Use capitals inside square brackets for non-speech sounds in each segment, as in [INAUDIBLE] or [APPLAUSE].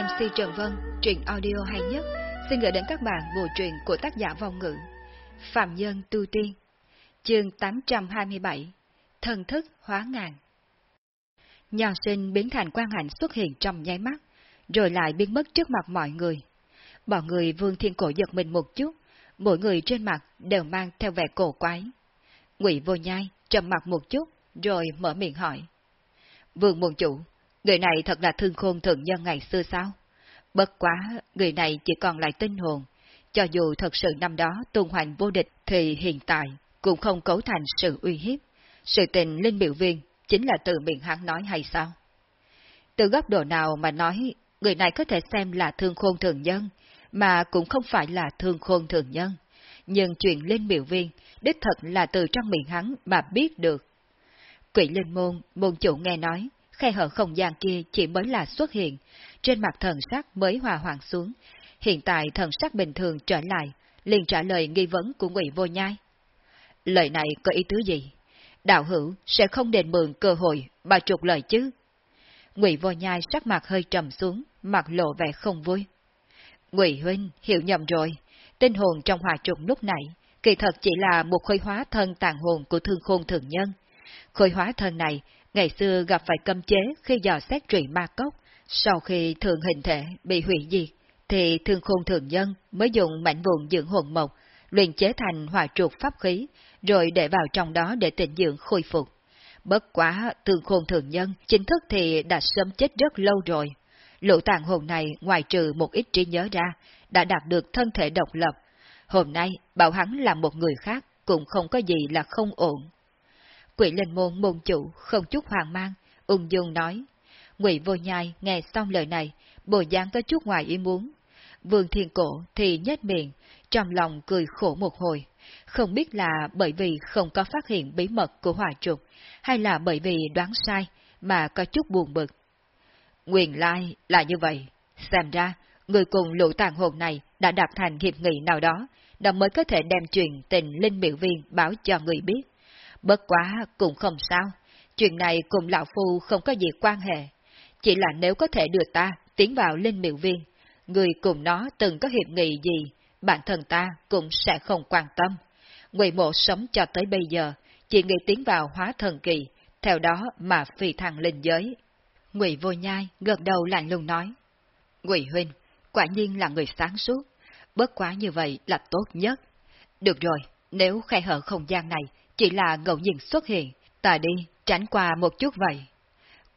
MC Trần Vân, truyện audio hay nhất, xin gửi đến các bạn bộ truyện của tác giả vong ngữ. Phạm Nhân Tu Tiên Chương 827 Thần thức hóa ngàn Nho sinh biến thành quan hạnh xuất hiện trong nháy mắt, rồi lại biến mất trước mặt mọi người. Bọn người vương thiên cổ giật mình một chút, mỗi người trên mặt đều mang theo vẻ cổ quái. Ngụy vô nhai, trầm mặt một chút, rồi mở miệng hỏi. Vương môn chủ, người này thật là thương khôn thượng nhân ngày xưa sao? Bất quá, người này chỉ còn lại tinh hồn. Cho dù thật sự năm đó tung hoành vô địch thì hiện tại cũng không cấu thành sự uy hiếp. Sự tình Linh Biểu Viên chính là từ miệng hắn nói hay sao? Từ góc độ nào mà nói, người này có thể xem là thương khôn thường nhân, mà cũng không phải là thương khôn thường nhân. Nhưng chuyện Linh Biểu Viên, đích thật là từ trong miệng hắn mà biết được. Quỷ Linh Môn, môn chủ nghe nói, khe hở không gian kia chỉ mới là xuất hiện, trên mặt thần sắc mới hòa hoàng xuống, hiện tại thần sắc bình thường trở lại, liền trả lời nghi vấn của Ngụy Vô Nhai. Lời này có ý tứ gì? Đạo hữu sẽ không đền mượn cơ hội mà trục lời chứ? Ngụy Vô Nhai sắc mặt hơi trầm xuống, mặt lộ vẻ không vui. Ngụy huynh hiểu nhầm rồi, tinh hồn trong hòa trục lúc nãy, kỳ thật chỉ là một khôi hóa thân tàn hồn của thương khôn thường nhân. khôi hóa thân này ngày xưa gặp phải cấm chế khi dò xét trụy ma cốc, sau khi thường hình thể bị hủy diệt, thì thương khôn thường nhân mới dùng mảnh vụn dưỡng hồn mộc, luyện chế thành hòa trục pháp khí, rồi để vào trong đó để tịnh dưỡng khôi phục. Bất quá, thương khôn thường nhân, chính thức thì đã sớm chết rất lâu rồi. Lũ tàn hồn này ngoài trừ một ít trí nhớ ra, đã đạt được thân thể độc lập. Hôm nay, bảo hắn là một người khác, cũng không có gì là không ổn. Quỷ linh môn môn chủ không chút hoàng mang, ung dung nói. Ngụy vô nhai nghe xong lời này, bộ dáng có chút ngoài ý muốn. Vương thiên cổ thì nhếch miệng, trong lòng cười khổ một hồi. Không biết là bởi vì không có phát hiện bí mật của hỏa trục, hay là bởi vì đoán sai mà có chút buồn bực. Nguyên lai là như vậy. Xem ra, người cùng lũ tàn hồn này đã đạt thành hiệp nghị nào đó, đã mới có thể đem chuyện tình Linh Miệu Viên báo cho người biết. Bất quá cũng không sao, chuyện này cùng Lão Phu không có gì quan hệ. Chỉ là nếu có thể đưa ta tiến vào Linh Miệu Viên, người cùng nó từng có hiệp nghị gì, bản thân ta cũng sẽ không quan tâm. Ngụy mộ sống cho tới bây giờ, chỉ nghĩ tiến vào hóa thần kỳ, theo đó mà phi thăng linh giới. Ngụy vô nhai gật đầu lạnh lùng nói. Ngụy huynh, quả nhiên là người sáng suốt, bất quá như vậy là tốt nhất. Được rồi, nếu khai hở không gian này chỉ là ngẫu nhiên xuất hiện, ta đi, tránh qua một chút vậy.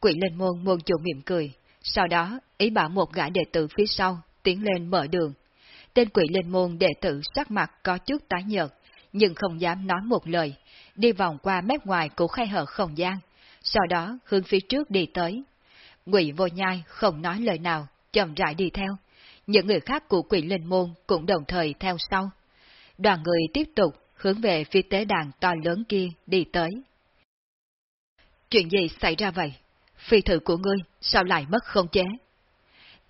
Quỷ lên môn môn chủ mỉm cười, sau đó ý bảo một gã đệ tử phía sau tiến lên mở đường. Tên quỷ lên môn đệ tử sắc mặt có chút tái nhợt, nhưng không dám nói một lời, đi vòng qua mép ngoài của khai hở không gian, sau đó hướng phía trước đi tới. Quỷ vô nhai không nói lời nào, chậm rãi đi theo. Những người khác của quỷ linh môn cũng đồng thời theo sau. Đoàn người tiếp tục hướng về phía tế đàn to lớn kia đi tới. Chuyện gì xảy ra vậy? Phi thử của ngươi sao lại mất không chế?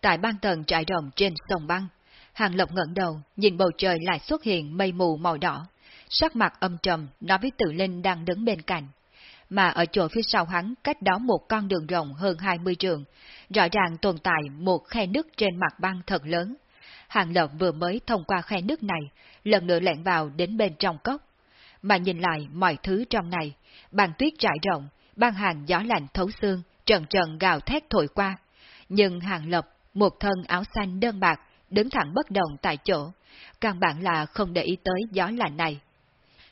Tại ban tầng trại rộng trên sông băng, Hàng Lộc ngẩng đầu, nhìn bầu trời lại xuất hiện mây mù màu đỏ, sắc mặt âm trầm nói với Tự Linh đang đứng bên cạnh. Mà ở chỗ phía sau hắn cách đó một con đường rộng hơn 20 trường, rõ ràng tồn tại một khe nước trên mặt băng thật lớn. Hàng Lộc vừa mới thông qua khe nước này, lần nữa lẹn vào đến bên trong cốc. Mà nhìn lại mọi thứ trong này, bàn tuyết trải rộng, băng hàng gió lạnh thấu xương, trần trần gào thét thổi qua. Nhưng Hàng Lập, một thân áo xanh đơn bạc, đứng thẳng bất động tại chỗ, căn bản là không để ý tới gió lạnh này.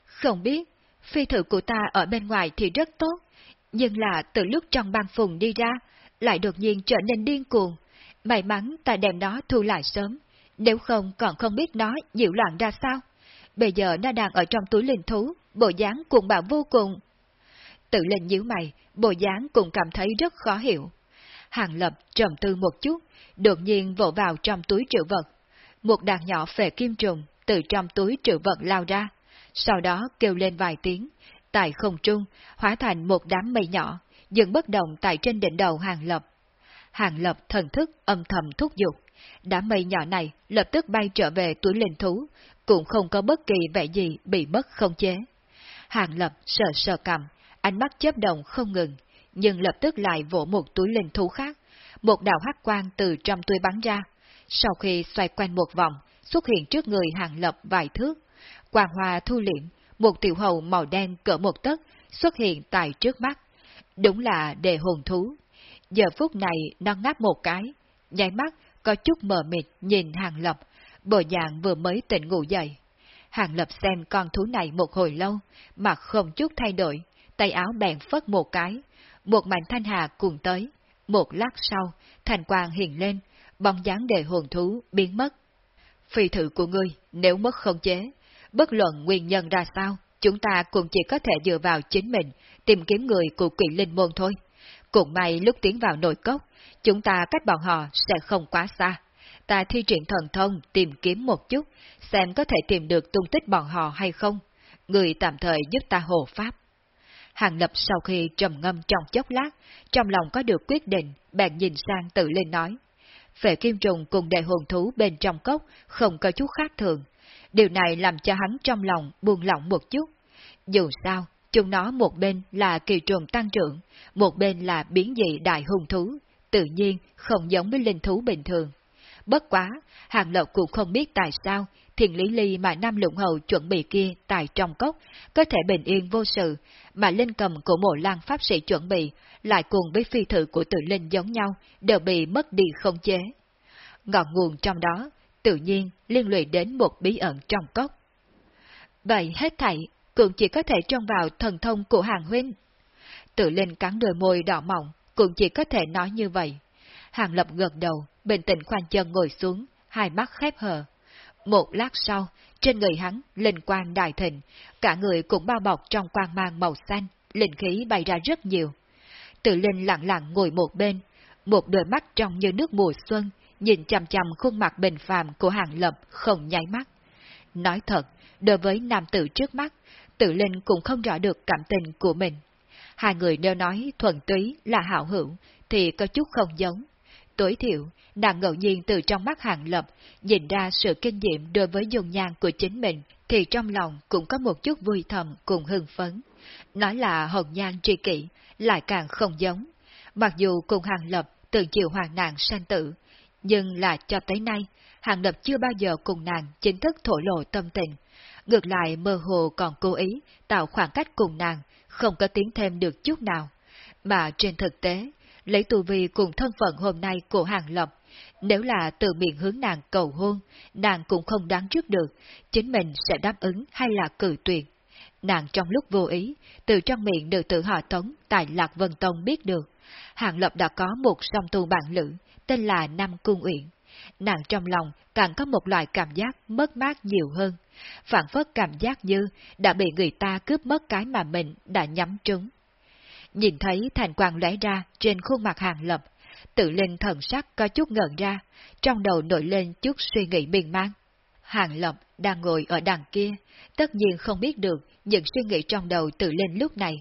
Không biết, phi thử của ta ở bên ngoài thì rất tốt, nhưng là từ lúc trong băng phùng đi ra, lại đột nhiên trở nên điên cuồng. May mắn ta đem nó thu lại sớm, nếu không còn không biết nó dịu loạn ra sao. Bây giờ nó đang ở trong túi linh thú, bộ dáng cuồng bạo vô cùng. Tự lên nhíu mày, bộ dáng cũng cảm thấy rất khó hiểu. Hàng lập trầm tư một chút, đột nhiên vỗ vào trong túi trữ vật. Một đàn nhỏ phệ kim trùng từ trong túi trữ vật lao ra, sau đó kêu lên vài tiếng, tại không trung, hóa thành một đám mây nhỏ, dừng bất động tại trên đỉnh đầu hàng lập. Hàng lập thần thức âm thầm thúc giục, đám mây nhỏ này lập tức bay trở về túi linh thú, cũng không có bất kỳ vẻ gì bị mất không chế. Hàng lập sờ sờ cầm, ánh mắt chớp động không ngừng, nhưng lập tức lại vỗ một túi linh thú khác. một đạo hắc quang từ trong túi bắn ra. Sau khi xoay quanh một vòng, xuất hiện trước người hàng lập vài thước. Quang hoa thu liễm, một tiểu hầu màu đen cỡ một tấc xuất hiện tại trước mắt. Đúng là đề hồn thú. Giờ phút này nó ngáp một cái, nháy mắt có chút mờ mịt nhìn hàng lập, bộ dạng vừa mới tỉnh ngủ dậy. Hàng lập xem con thú này một hồi lâu, mặt không chút thay đổi, tay áo bèn phất một cái, một mảnh thanh hà cùng tới. Một lát sau, thành quang hiện lên, bóng dáng đề hồn thú biến mất. Phi thử của ngươi, nếu mất không chế, bất luận nguyên nhân ra sao, chúng ta cũng chỉ có thể dựa vào chính mình, tìm kiếm người của quỷ linh môn thôi. Cũng may lúc tiến vào nội cốc, chúng ta cách bọn họ sẽ không quá xa. Ta thi triển thần thông tìm kiếm một chút, xem có thể tìm được tung tích bọn họ hay không. Người tạm thời giúp ta hộ pháp. Hàng Lập sau khi trầm ngâm trong chốc lát, trong lòng có được quyết định, bèn nhìn sang tự lên nói. Phệ kim trùng cùng đệ hồn thú bên trong cốc không có chút khác thường. Điều này làm cho hắn trong lòng buông lỏng một chút. Dù sao, chúng nó một bên là kỳ trùng tăng trưởng, một bên là biến dị đại hung thú, tự nhiên không giống với linh thú bình thường. Bất quá, Hàng Lộc cũng không biết tại sao thiền lý ly mà Nam Lũng Hầu chuẩn bị kia tại trong cốc có thể bình yên vô sự, mà linh cầm của mộ lan pháp sĩ chuẩn bị lại cùng với phi thử của tự linh giống nhau đều bị mất đi không chế. Ngọn nguồn trong đó tự nhiên liên lụy đến một bí ẩn trong cốc. Vậy hết thảy cũng chỉ có thể trông vào thần thông của hàng huynh. Tự linh cắn đôi môi đỏ mỏng, cũng chỉ có thể nói như vậy. Hàng lập gật đầu, bình tĩnh khoanh chân ngồi xuống, hai mắt khép hờ. Một lát sau, trên người hắn, linh quang đại thịnh, cả người cũng bao bọc trong quang mang màu xanh, linh khí bay ra rất nhiều. Tự linh lặng lặng ngồi một bên, một đôi mắt trong như nước mùa xuân, nhìn chằm chằm khuôn mặt bình phàm của hàng lập không nháy mắt. Nói thật, đối với nam tử trước mắt, tự linh cũng không rõ được cảm tình của mình. Hai người nếu nói thuần túy là hảo hữu, thì có chút không giống. Tối thiểu, nàng ngẫu nhiên từ trong mắt hàng lập, nhìn ra sự kinh nghiệm đối với dung nhan của chính mình, thì trong lòng cũng có một chút vui thầm cùng hưng phấn. Nói là hồng nhan tri kỷ, lại càng không giống. Mặc dù cùng hàng lập từng chịu hoàng nạn sanh tử, nhưng là cho tới nay, hàng lập chưa bao giờ cùng nàng chính thức thổ lộ tâm tình. Ngược lại mơ hồ còn cố ý tạo khoảng cách cùng nàng, không có tiến thêm được chút nào. Mà trên thực tế, lấy tu vi cùng thân phận hôm nay của Hàng Lập, nếu là từ miệng hướng nàng cầu hôn, nàng cũng không đoán trước được chính mình sẽ đáp ứng hay là cử tuyệt. Nàng trong lúc vô ý, từ trong miệng nữ tử họ Tống tại Lạc Vân Tông biết được, Hàng Lập đã có một song tu bạn lữ, tên là Nam Cung Uyển. Nàng trong lòng càng có một loại cảm giác mất mát nhiều hơn, phản phất cảm giác như đã bị người ta cướp mất cái mà mình đã nhắm trúng. Nhìn thấy thành quang lóe ra trên khuôn mặt hàng lập, tự linh thần sắc có chút ngợn ra, trong đầu nổi lên chút suy nghĩ miên man. Hàng lập đang ngồi ở đằng kia, tất nhiên không biết được những suy nghĩ trong đầu tự linh lúc này,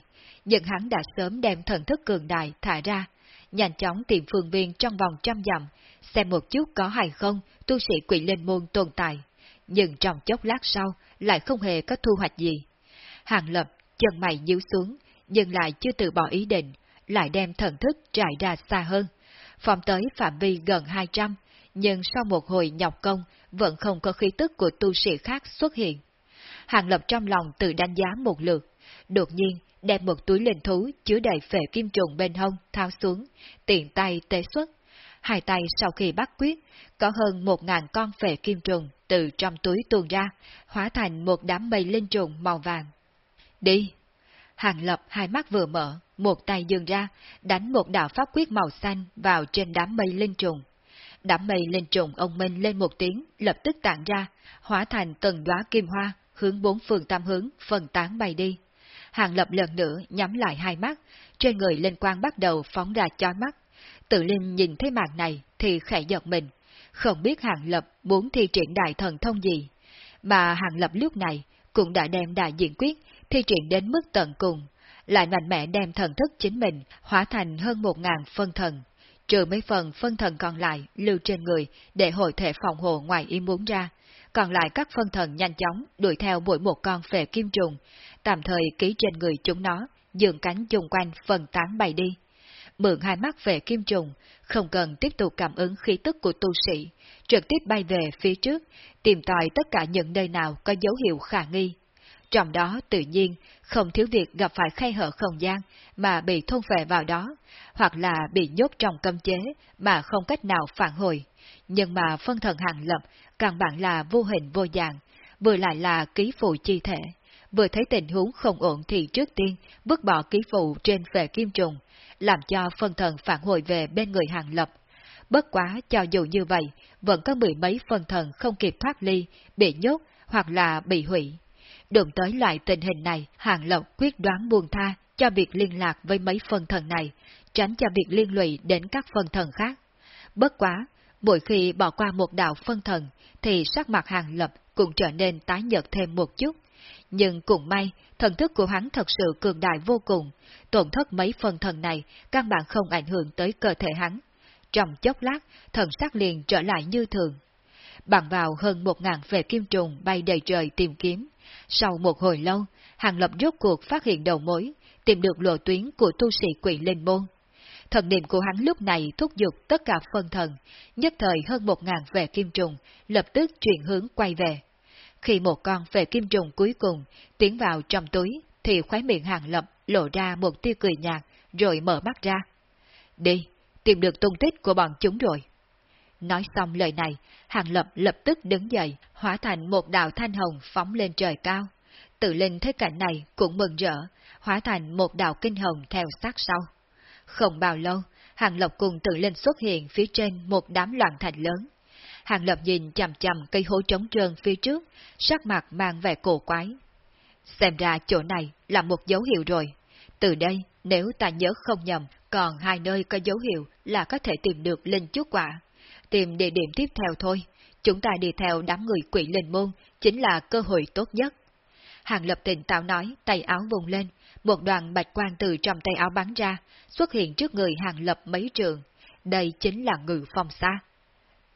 nhưng hắn đã sớm đem thần thức cường đại thả ra, nhanh chóng tìm phương viên trong vòng trăm dặm, xem một chút có hay không tu sĩ quỷ linh môn tồn tại. Nhưng trong chốc lát sau, lại không hề có thu hoạch gì. Hàng lập, chân mày nhíu xuống, nhưng lại chưa từ bỏ ý định, lại đem thần thức trải ra xa hơn, phòng tới phạm vi gần 200, nhưng sau một hồi nhọc công, vẫn không có khí tức của tu sĩ khác xuất hiện. Hàng lập trong lòng tự đánh giá một lượt, đột nhiên đem một túi linh thú chứa đầy phệ kim trùng bên hông thao xuống, tiện tay tế xuất. Hai tay sau khi bắt quyết, có hơn một ngàn con phệ kim trùng từ trong túi tuôn ra, hóa thành một đám mây linh trùng màu vàng. Đi! Hàng Lập hai mắt vừa mở, một tay dường ra, đánh một đạo pháp quyết màu xanh vào trên đám mây linh trùng. Đám mây linh trùng ông Minh lên một tiếng, lập tức tản ra, hóa thành từng đóa kim hoa, hướng bốn phương tam hướng, phần tán bay đi. Hàng Lập lần nữa nhắm lại hai mắt, trên người linh quang bắt đầu phóng ra chói mắt. Tự Linh nhìn thấy màn này thì khẽ giật mình, không biết Hàng Lập muốn thi triển đại thần thông gì. Mà Hàng Lập lúc này cũng đã đem đại diện quyết thi triển đến mức tận cùng, lại mạnh mẽ đem thần thức chính mình hóa thành hơn một ngàn phân thần, trừ mấy phần phân thần còn lại lưu trên người để hội thể phòng hộ ngoài ý muốn ra, còn lại các phân thần nhanh chóng đuổi theo mỗi một con phệ kim trùng, tạm thời ký trên người chúng nó, dường cánh chung quanh phần tán bay đi mượn hai mắt về kim trùng, không cần tiếp tục cảm ứng khí tức của tu sĩ, trực tiếp bay về phía trước, tìm tòi tất cả những nơi nào có dấu hiệu khả nghi. Trong đó tự nhiên không thiếu việc gặp phải khay hở không gian mà bị thôn phệ vào đó, hoặc là bị nhốt trong cấm chế mà không cách nào phản hồi. Nhưng mà phân thần hàng lập càng bản là vô hình vô dạng, vừa lại là ký phụ chi thể. Vừa thấy tình huống không ổn thì trước tiên vứt bỏ ký phụ trên về kim trùng, làm cho phân thần phản hồi về bên người hàng lập. Bất quá cho dù như vậy, vẫn có mười mấy phân thần không kịp thoát ly, bị nhốt hoặc là bị hủy. Đụng tới loại tình hình này, Hàng Lộc quyết đoán buông tha cho việc liên lạc với mấy phân thần này, tránh cho việc liên lụy đến các phân thần khác. Bất quá, mỗi khi bỏ qua một đạo phân thần, thì sắc mặt Hàng Lập cũng trở nên tái nhợt thêm một chút. Nhưng cũng may, thần thức của hắn thật sự cường đại vô cùng, tổn thất mấy phần thần này căn bản không ảnh hưởng tới cơ thể hắn. Trong chốc lát, thần sắc liền trở lại như thường. Bằng vào hơn một ngàn vệ kim trùng bay đầy trời tìm kiếm, sau một hồi lâu, Hàng Lập rốt cuộc phát hiện đầu mối, tìm được lộ tuyến của tu sĩ quỷ linh môn. Thần niệm của hắn lúc này thúc giục tất cả phân thần, nhất thời hơn một ngàn vệ kim trùng, lập tức chuyển hướng quay về. Khi một con về kim trùng cuối cùng tiến vào trong túi, thì khóe miệng Hàng Lập lộ ra một tia cười nhạt, rồi mở mắt ra. Đi, tìm được tung tích của bọn chúng rồi. Nói xong lời này, Hàng Lập lập tức đứng dậy, hóa thành một đạo thanh hồng phóng lên trời cao. Tự linh thấy cảnh này cũng mừng rỡ, hóa thành một đạo kinh hồng theo sát sau. Không bao lâu, Hàng Lập cùng tự linh xuất hiện phía trên một đám loạn thành lớn. Hàng Lập nhìn chằm chằm cây hố trống trơn phía trước, sắc mặt mang vẻ cổ quái. Xem ra chỗ này là một dấu hiệu rồi. Từ đây, nếu ta nhớ không nhầm, còn hai nơi có dấu hiệu là có thể tìm được linh chút quả tìm địa điểm tiếp theo thôi. Chúng ta đi theo đám người quỷ linh môn, chính là cơ hội tốt nhất. Hàng lập tình táo nói, tay áo vùng lên, một đoàn bạch quang từ trong tay áo bắn ra, xuất hiện trước người hàng lập mấy trường. Đây chính là ngự phong xa.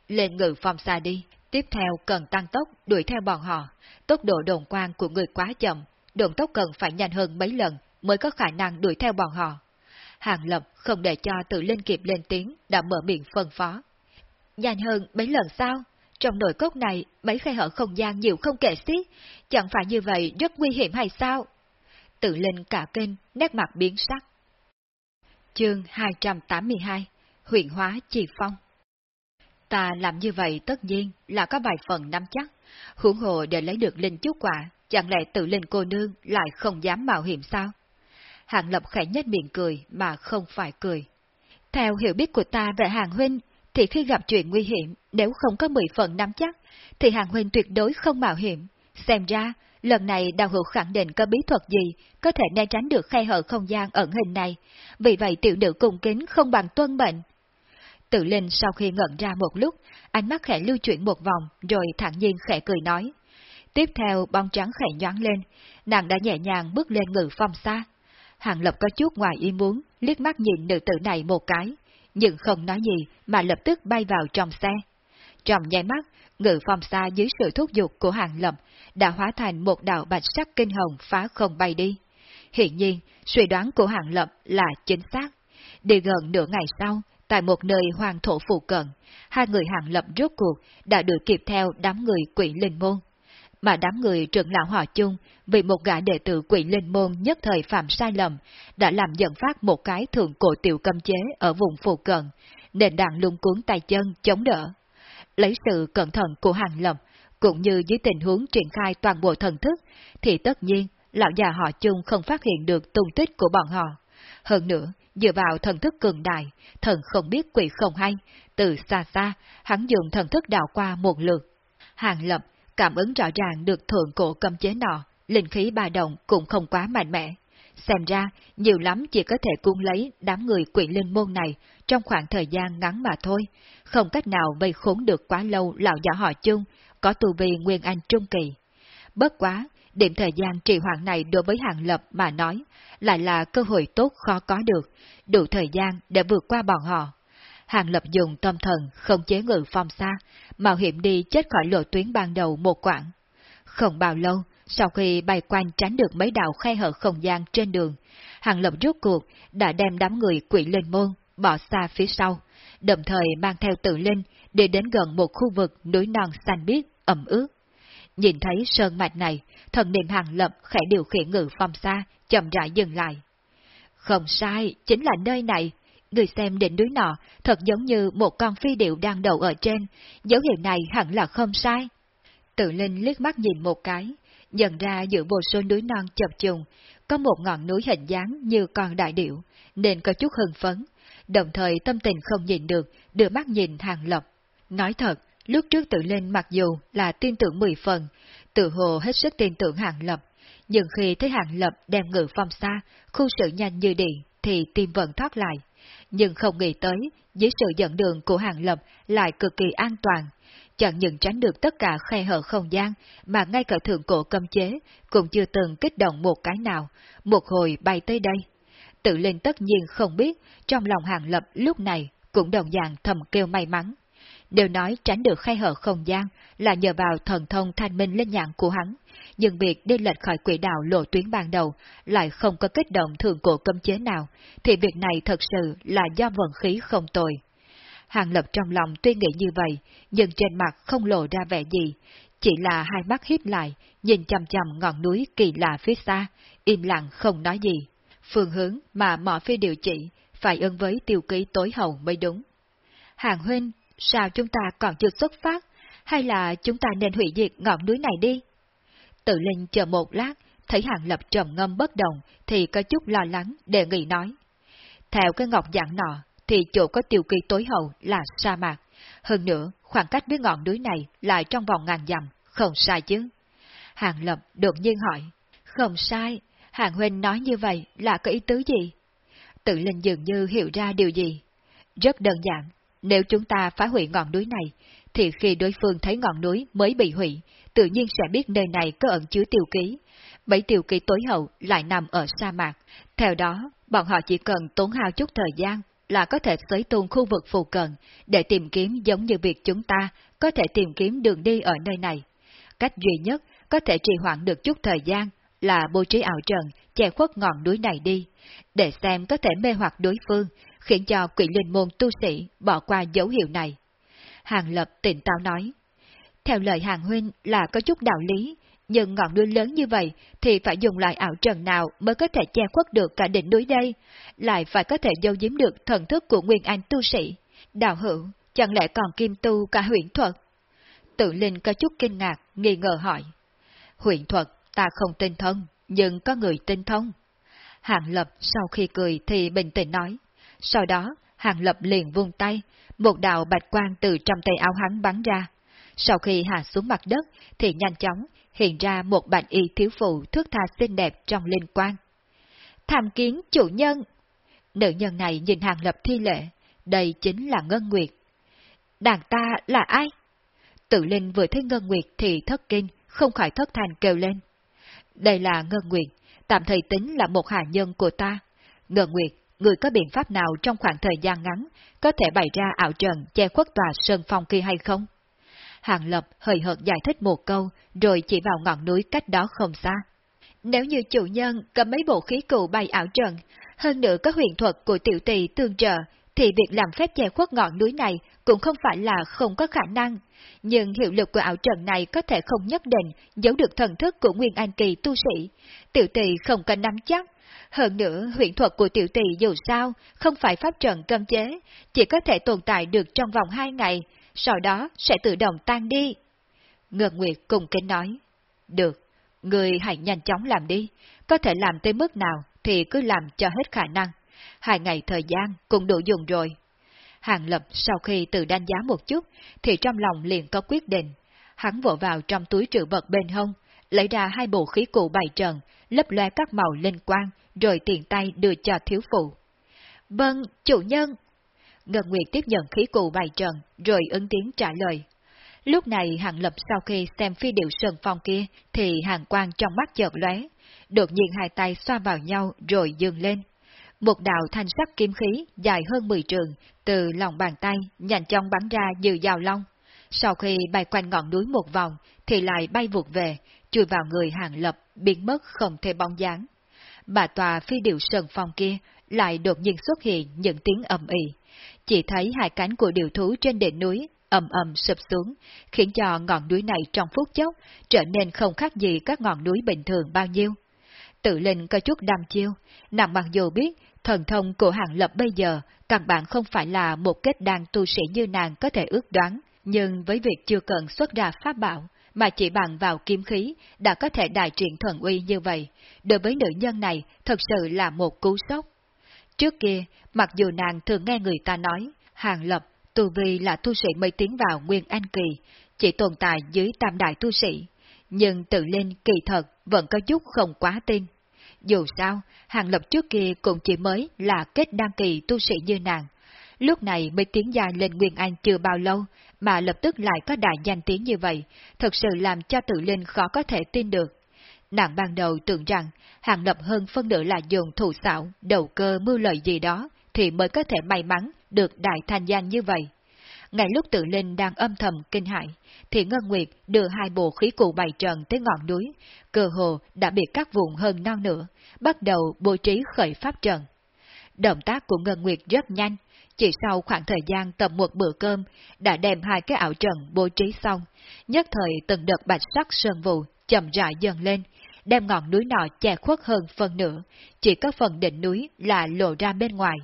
Lên ngự phong xa đi, tiếp theo cần tăng tốc đuổi theo bọn họ. Tốc độ đồn quang của người quá chậm, đồn tốc cần phải nhanh hơn mấy lần mới có khả năng đuổi theo bọn họ. Hàng lập không để cho tự lên kịp lên tiếng, đã mở miệng phân phó. Nhanh hơn mấy lần sao? Trong nội cốc này, mấy khe hở không gian nhiều không kể xiết, chẳng phải như vậy rất nguy hiểm hay sao? Tự lên cả kênh, nét mặt biến sắc. Chương 282 Huyện hóa trì phong Ta làm như vậy tất nhiên là có vài phần nắm chắc, huống hồ để lấy được linh chút quả, chẳng lẽ tự lên cô nương lại không dám mạo hiểm sao? Hàng Lập khẽ nhất miệng cười mà không phải cười. Theo hiểu biết của ta về Hàng Huynh, thì khi gặp chuyện nguy hiểm, nếu không có 10 phần nắm chắc, thì Hàng Huynh tuyệt đối không mạo hiểm. Xem ra, lần này đào hữu khẳng định có bí thuật gì có thể né tránh được khe hở không gian ẩn hình này, vì vậy tiểu nữ cung kính không bằng tuân mệnh. Tự linh sau khi ngẩn ra một lúc, ánh mắt khẽ lưu chuyển một vòng, rồi thẳng nhiên khẽ cười nói. Tiếp theo bong trắng khẽ nhoáng lên, nàng đã nhẹ nhàng bước lên ngự phong xa. Hàng lập có chút ngoài ý muốn, liếc mắt nhìn nữ tử này một cái, nhưng không nói gì mà lập tức bay vào trong xe. Trong nháy mắt, ngự phong xa dưới sự thúc giục của hàng lập đã hóa thành một đạo bạch sắc kinh hồng phá không bay đi. Hiện nhiên, suy đoán của hàng lập là chính xác. Đi gần nửa ngày sau, tại một nơi hoàng thổ phụ cận, hai người hàng lập rốt cuộc đã đuổi kịp theo đám người quỷ linh môn. Mà đám người trưởng lão họ chung vì một gã đệ tử quỷ linh môn nhất thời phạm sai lầm, đã làm dẫn phát một cái thượng cổ tiểu cầm chế ở vùng phụ cận, nên đặng lung cuốn tay chân chống đỡ. Lấy sự cẩn thận của hàng lập, cũng như dưới tình huống triển khai toàn bộ thần thức, thì tất nhiên lão già họ chung không phát hiện được tung tích của bọn họ. Hơn nữa, dựa vào thần thức cường đại, thần không biết quỷ không hay, từ xa xa, hắn dùng thần thức đào qua một lượt. Hàng lập cảm ứng rõ ràng được thượng cổ cầm chế nọ, linh khí ba động cũng không quá mạnh mẽ. Xem ra, nhiều lắm chỉ có thể cung lấy đám người quỷ linh môn này trong khoảng thời gian ngắn mà thôi, không cách nào vây khốn được quá lâu lão giả họ chung, có tu vi nguyên anh trung kỳ. Bất quá, điểm thời gian trì hoãn này đối với hàng lập mà nói, lại là cơ hội tốt khó có được, đủ thời gian để vượt qua bọn họ. Hàng lập dùng tâm thần không chế ngự phong xa, mạo hiểm đi chết khỏi lộ tuyến ban đầu một quãng. Không bao lâu, Sau khi bay quanh tránh được mấy đạo khe hở không gian trên đường, Hàng Lập rút cuộc đã đem đám người quỷ lên môn bỏ xa phía sau, đồng thời mang theo tự linh để đến gần một khu vực núi non xanh biếc, ẩm ướt. Nhìn thấy sơn mạch này, thần niệm Hàng Lập khẽ điều khiển ngự phong xa, chậm rãi dừng lại. Không sai, chính là nơi này. Người xem đỉnh núi nọ, thật giống như một con phi điệu đang đậu ở trên, dấu hiệu này hẳn là không sai. Tự Linh liếc mắt nhìn một cái, nhận ra giữa vô số núi non chập trùng, có một ngọn núi hình dáng như con đại điệu, nên có chút hưng phấn, đồng thời tâm tình không nhìn được, đưa mắt nhìn Hàng Lập. Nói thật, lúc trước tự lên mặc dù là tin tưởng mười phần, tự hồ hết sức tin tưởng hạng Lập, nhưng khi thấy hạng Lập đem ngự phong xa, khu sự nhanh như điện, thì tim vẫn thoát lại. Nhưng không nghĩ tới, dưới sự dẫn đường của hạng Lập lại cực kỳ an toàn, chẳng những tránh được tất cả khe hở không gian, mà ngay cả thượng cổ cấm chế cũng chưa từng kích động một cái nào, một hồi bay tới đây. Tự linh tất nhiên không biết, trong lòng hàng lập lúc này cũng đồng dạng thầm kêu may mắn. Đều nói tránh được khai hở không gian là nhờ vào thần thông thanh minh lên nhãn của hắn, nhưng việc đi lệch khỏi quỹ đạo lộ tuyến ban đầu lại không có kích động thường cổ cấm chế nào, thì việc này thật sự là do vận khí không tồi. Hàng Lập trong lòng tuy nghĩ như vậy, nhưng trên mặt không lộ ra vẻ gì, chỉ là hai mắt híp lại, nhìn chầm chầm ngọn núi kỳ lạ phía xa, im lặng không nói gì. Phương hướng mà mỏ phi điều chỉ, phải ơn với tiêu ký tối hậu mới đúng. Hàng huynh, sao chúng ta còn chưa xuất phát, hay là chúng ta nên hủy diệt ngọn núi này đi? Tự linh chờ một lát, thấy hàng lập trầm ngâm bất động, thì có chút lo lắng, đề nghị nói. Theo cái ngọc dạng nọ, thì chỗ có tiêu kỳ tối hậu là sa mạc. Hơn nữa, khoảng cách với ngọn núi này lại trong vòng ngàn dặm, không sai chứ. Hàng Lập đột nhiên hỏi, không sai, Hàng Huynh nói như vậy là có ý tứ gì? Tự linh dường như hiểu ra điều gì. Rất đơn giản, nếu chúng ta phá hủy ngọn núi này, thì khi đối phương thấy ngọn núi mới bị hủy, tự nhiên sẽ biết nơi này có ẩn chứa tiêu ký. Bảy tiêu ký tối hậu lại nằm ở sa mạc. Theo đó, bọn họ chỉ cần tốn hao chút thời gian là có thể xới tung khu vực phù cận để tìm kiếm giống như việc chúng ta có thể tìm kiếm đường đi ở nơi này. Cách duy nhất có thể trì hoãn được chút thời gian là bố trí ảo trận che khuất ngọn núi này đi, để xem có thể mê hoặc đối phương, khiến cho quỷ linh môn tu sĩ bỏ qua dấu hiệu này. Hàng Lập tỉnh táo nói, theo lời Hàng Huynh là có chút đạo lý, nhưng ngọn núi lớn như vậy thì phải dùng loại ảo trần nào mới có thể che khuất được cả đỉnh núi đây, lại phải có thể giấu giếm được thần thức của Nguyên Anh tu sĩ. Đạo hữu, chẳng lẽ còn kim tu cả huyện thuật? Tự Linh có chút kinh ngạc, nghi ngờ hỏi. Huyện thuật, ta không tin thông, nhưng có người tin thông. Hàng Lập sau khi cười thì bình tĩnh nói. Sau đó, Hàng Lập liền vung tay, một đạo bạch quang từ trong tay áo hắn bắn ra. Sau khi hạ xuống mặt đất, thì nhanh chóng hiện ra một bạch y thiếu phụ thước tha xinh đẹp trong linh quan. Tham kiến chủ nhân! Nữ nhân này nhìn hàng lập thi lệ, đây chính là Ngân Nguyệt. Đàn ta là ai? Tự linh vừa thấy Ngân Nguyệt thì thất kinh, không khỏi thất thành kêu lên. Đây là Ngân Nguyệt, tạm thời tính là một hạ nhân của ta. Ngân Nguyệt, người có biện pháp nào trong khoảng thời gian ngắn có thể bày ra ảo trận che khuất tòa sơn phong kia hay không? Hàng Lập hơi hợt giải thích một câu, rồi chỉ vào ngọn núi cách đó không xa. Nếu như chủ nhân cầm mấy bộ khí cụ bay ảo trận, hơn nữa có huyền thuật của tiểu tỷ tương trợ, thì việc làm phép che khuất ngọn núi này cũng không phải là không có khả năng. Nhưng hiệu lực của ảo trận này có thể không nhất định giấu được thần thức của Nguyên An Kỳ tu sĩ. Tiểu tỷ không cần nắm chắc. Hơn nữa, huyền thuật của tiểu tỷ dù sao, không phải pháp trận cấm chế, chỉ có thể tồn tại được trong vòng hai ngày, sau đó sẽ tự động tan đi. ngược Nguyệt cùng kính nói, được, người hãy nhanh chóng làm đi, có thể làm tới mức nào thì cứ làm cho hết khả năng. Hai ngày thời gian cũng đủ dùng rồi. Hàng Lập sau khi tự đánh giá một chút, thì trong lòng liền có quyết định. Hắn vội vào trong túi trữ vật bên hông, lấy ra hai bộ khí cụ bày trần, lấp loe các màu linh quang, rồi tiện tay đưa cho thiếu phụ. Vâng, chủ nhân. Ngân Nguyệt tiếp nhận khí cụ bài trần, rồi ứng tiếng trả lời. Lúc này Hàng Lập sau khi xem phi điệu sơn phong kia, thì hàng quang trong mắt chợt lóe, đột nhiên hai tay xoa vào nhau rồi dừng lên. Một đạo thanh sắc kim khí dài hơn 10 trường, từ lòng bàn tay nhanh chóng bắn ra như dao long. Sau khi bay quanh ngọn núi một vòng, thì lại bay vụt về, chui vào người hàng lập, biến mất không thể bóng dáng. Bà tòa phi điệu sơn phong kia lại đột nhiên xuất hiện những tiếng ầm ĩ. Chỉ thấy hai cánh của điều thú trên đỉnh núi ầm ầm sụp xuống, khiến cho ngọn núi này trong phút chốc trở nên không khác gì các ngọn núi bình thường bao nhiêu. Tự linh có chút đam chiêu, nàng mặc dù biết thần thông của hàng lập bây giờ căn bản không phải là một kết đan tu sĩ như nàng có thể ước đoán, nhưng với việc chưa cần xuất ra pháp bảo, mà chỉ bằng vào kiếm khí đã có thể đại triển thần uy như vậy, đối với nữ nhân này thật sự là một cú sốc. Trước kia, mặc dù nàng thường nghe người ta nói, hàng lập, tu vi là tu sĩ mới tiến vào Nguyên Anh Kỳ, chỉ tồn tại dưới tam đại tu sĩ, nhưng tự lên kỳ thật vẫn có chút không quá tin. Dù sao, hàng lập trước kia cũng chỉ mới là kết đăng kỳ tu sĩ như nàng. Lúc này mới tiến dài lên Nguyên Anh chưa bao lâu, mà lập tức lại có đại danh tiếng như vậy, thật sự làm cho tự linh khó có thể tin được. Nàng ban đầu tưởng rằng hàng lập hơn phân nửa là dùng thủ xảo, đầu cơ mưu lợi gì đó, thì mới có thể may mắn được đại thanh danh như vậy. Ngay lúc tự linh đang âm thầm kinh hại, thì Ngân Nguyệt đưa hai bộ khí cụ bày trần tới ngọn núi, cơ hồ đã bị cắt vụn hơn non nữa, bắt đầu bố trí khởi pháp trận. Động tác của Ngân Nguyệt rất nhanh, chỉ sau khoảng thời gian tầm một bữa cơm, đã đem hai cái ảo trận bố trí xong, nhất thời từng đợt bạch sắc sơn vụ chậm rãi dần lên, đem ngọn núi nọ che khuất hơn phần nửa, chỉ có phần đỉnh núi là lộ ra bên ngoài.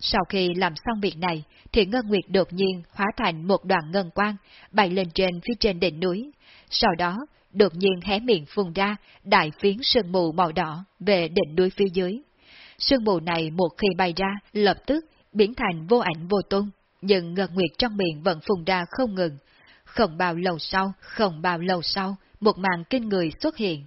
Sau khi làm xong việc này, thì Ngân Nguyệt đột nhiên hóa thành một đoàn ngân quang, bay lên trên phía trên đỉnh núi. Sau đó, đột nhiên hé miệng phun ra đại phiến sương mù màu đỏ về đỉnh núi phía dưới. Sương mù này một khi bay ra, lập tức biến thành vô ảnh vô tung, nhưng Ngân Nguyệt trong miệng vẫn phun ra không ngừng. Không bao lâu sau, không bao lâu sau, một màn kinh người xuất hiện.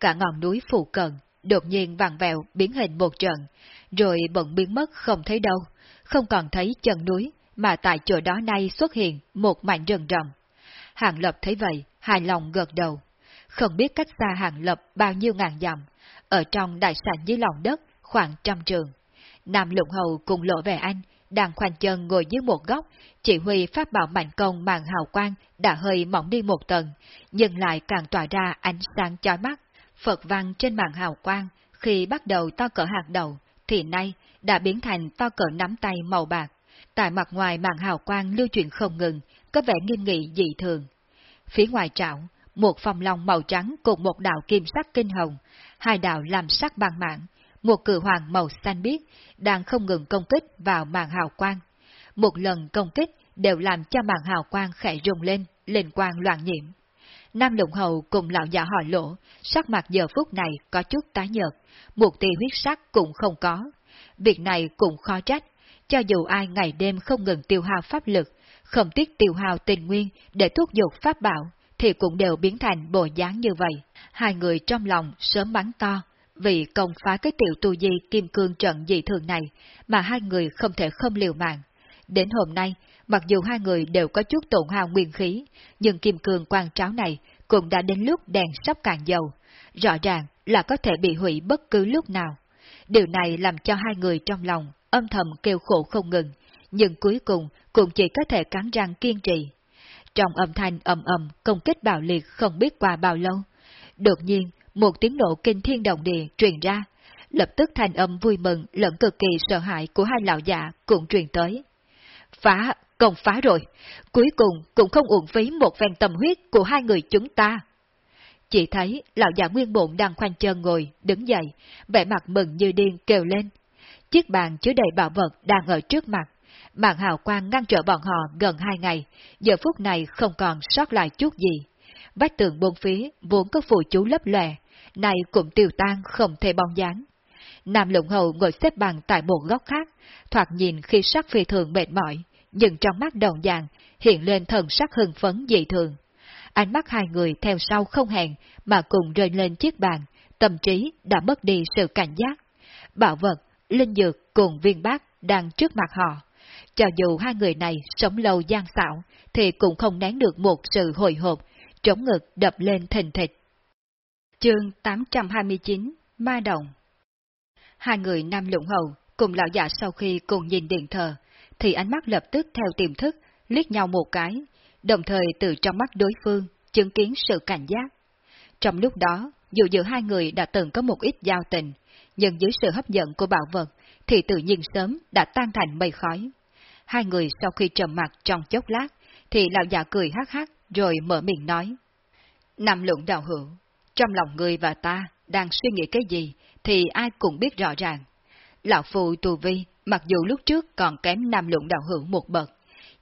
Cả ngọn núi phụ cận, đột nhiên vặn vẹo biến hình một trận, rồi bỗng biến mất không thấy đâu, không còn thấy chân núi, mà tại chỗ đó nay xuất hiện một mảnh rừng rậm. Hàng Lập thấy vậy, hài lòng gật đầu. Không biết cách xa Hàng Lập bao nhiêu ngàn dặm, ở trong đại sảnh dưới lòng đất khoảng trăm trường. Nam Lục Hầu cùng Lộ Về Anh đang khoanh chân ngồi dưới một góc, chỉ huy phát bảo mạnh công màn hào quang đã hơi mỏng đi một tầng, nhưng lại càng tỏa ra ánh sáng chói mắt. Phật văn trên màn hào quang khi bắt đầu to cỡ hạt đầu, thì nay đã biến thành to cỡ nắm tay màu bạc. Tại mặt ngoài màn hào quang lưu chuyển không ngừng, có vẻ nghiêm nghị dị thường. Phía ngoài trảo, một phòng lòng màu trắng cùng một đạo kim sắc kinh hồng, hai đạo làm sắc bằng mạng, một cử hoàng màu xanh biếc đang không ngừng công kích vào màn hào quang. Một lần công kích đều làm cho màn hào quang khẽ rung lên, lên quang loạn nhiễm. Nam Lũng Hầu cùng lão già hỏi lỗ, sắc mặt giờ phút này có chút tái nhợt, một tia huyết sắc cũng không có. Việc này cũng khó trách, cho dù ai ngày đêm không ngừng tiêu hao pháp lực, không tiếc tiêu hao tình nguyên để thúc giục pháp bảo, thì cũng đều biến thành bộ dáng như vậy. Hai người trong lòng sớm bắn to, vì công phá cái tiểu tu di kim cương trận dị thường này, mà hai người không thể không liều mạng. Đến hôm nay, mặc dù hai người đều có chút tổn hao nguyên khí, nhưng kim cương quan tráo này cũng đã đến lúc đèn sắp cạn dầu, rõ ràng là có thể bị hủy bất cứ lúc nào. Điều này làm cho hai người trong lòng âm thầm kêu khổ không ngừng, nhưng cuối cùng cũng chỉ có thể cắn răng kiên trì. Trong âm thanh ầm ầm công kích bạo liệt không biết qua bao lâu, đột nhiên một tiếng nổ kinh thiên động địa truyền ra, lập tức thành âm vui mừng lẫn cực kỳ sợ hãi của hai lão già cũng truyền tới. Phá, công phá rồi, cuối cùng cũng không uổng phí một phen tâm huyết của hai người chúng ta. Chỉ thấy lão già nguyên bụng đang khoanh chân ngồi, đứng dậy, vẻ mặt mừng như điên kêu lên. Chiếc bàn chứa đầy bảo vật đang ở trước mặt, màn hào quang ngăn trở bọn họ gần hai ngày, giờ phút này không còn sót lại chút gì. Vách tường bốn phía vốn có phù chú lấp lè này cũng tiêu tan không thể bóng dáng. Nam Lũng Hầu ngồi xếp bằng tại một góc khác, thoạt nhìn khi sắc phi thường mệt mỏi, nhưng trong mắt đồng dạng hiện lên thần sắc hưng phấn dị thường. Ánh mắt hai người theo sau không hẹn mà cùng rơi lên chiếc bàn, tâm trí đã mất đi sự cảnh giác. Bảo vật, linh dược cùng viên bác đang trước mặt họ. Cho dù hai người này sống lâu gian xảo, thì cũng không nén được một sự hồi hộp, chống ngực đập lên thình thịch. Chương 829 Ma Đồng Hai người nam lũng hầu cùng lão già sau khi cùng nhìn điện thờ, thì ánh mắt lập tức theo tiềm thức, liếc nhau một cái, đồng thời từ trong mắt đối phương, chứng kiến sự cảnh giác. Trong lúc đó, dù giữa hai người đã từng có một ít giao tình, nhưng dưới sự hấp dẫn của bảo vật, thì tự nhiên sớm đã tan thành mây khói. Hai người sau khi trầm mặt trong chốc lát, thì lão già cười hát hát rồi mở miệng nói. Nam lũng đạo hữu, trong lòng người và ta đang suy nghĩ cái gì thì ai cũng biết rõ ràng. Lão Phù Tù Vi, mặc dù lúc trước còn kém Nam Luận Đạo Hữu một bậc,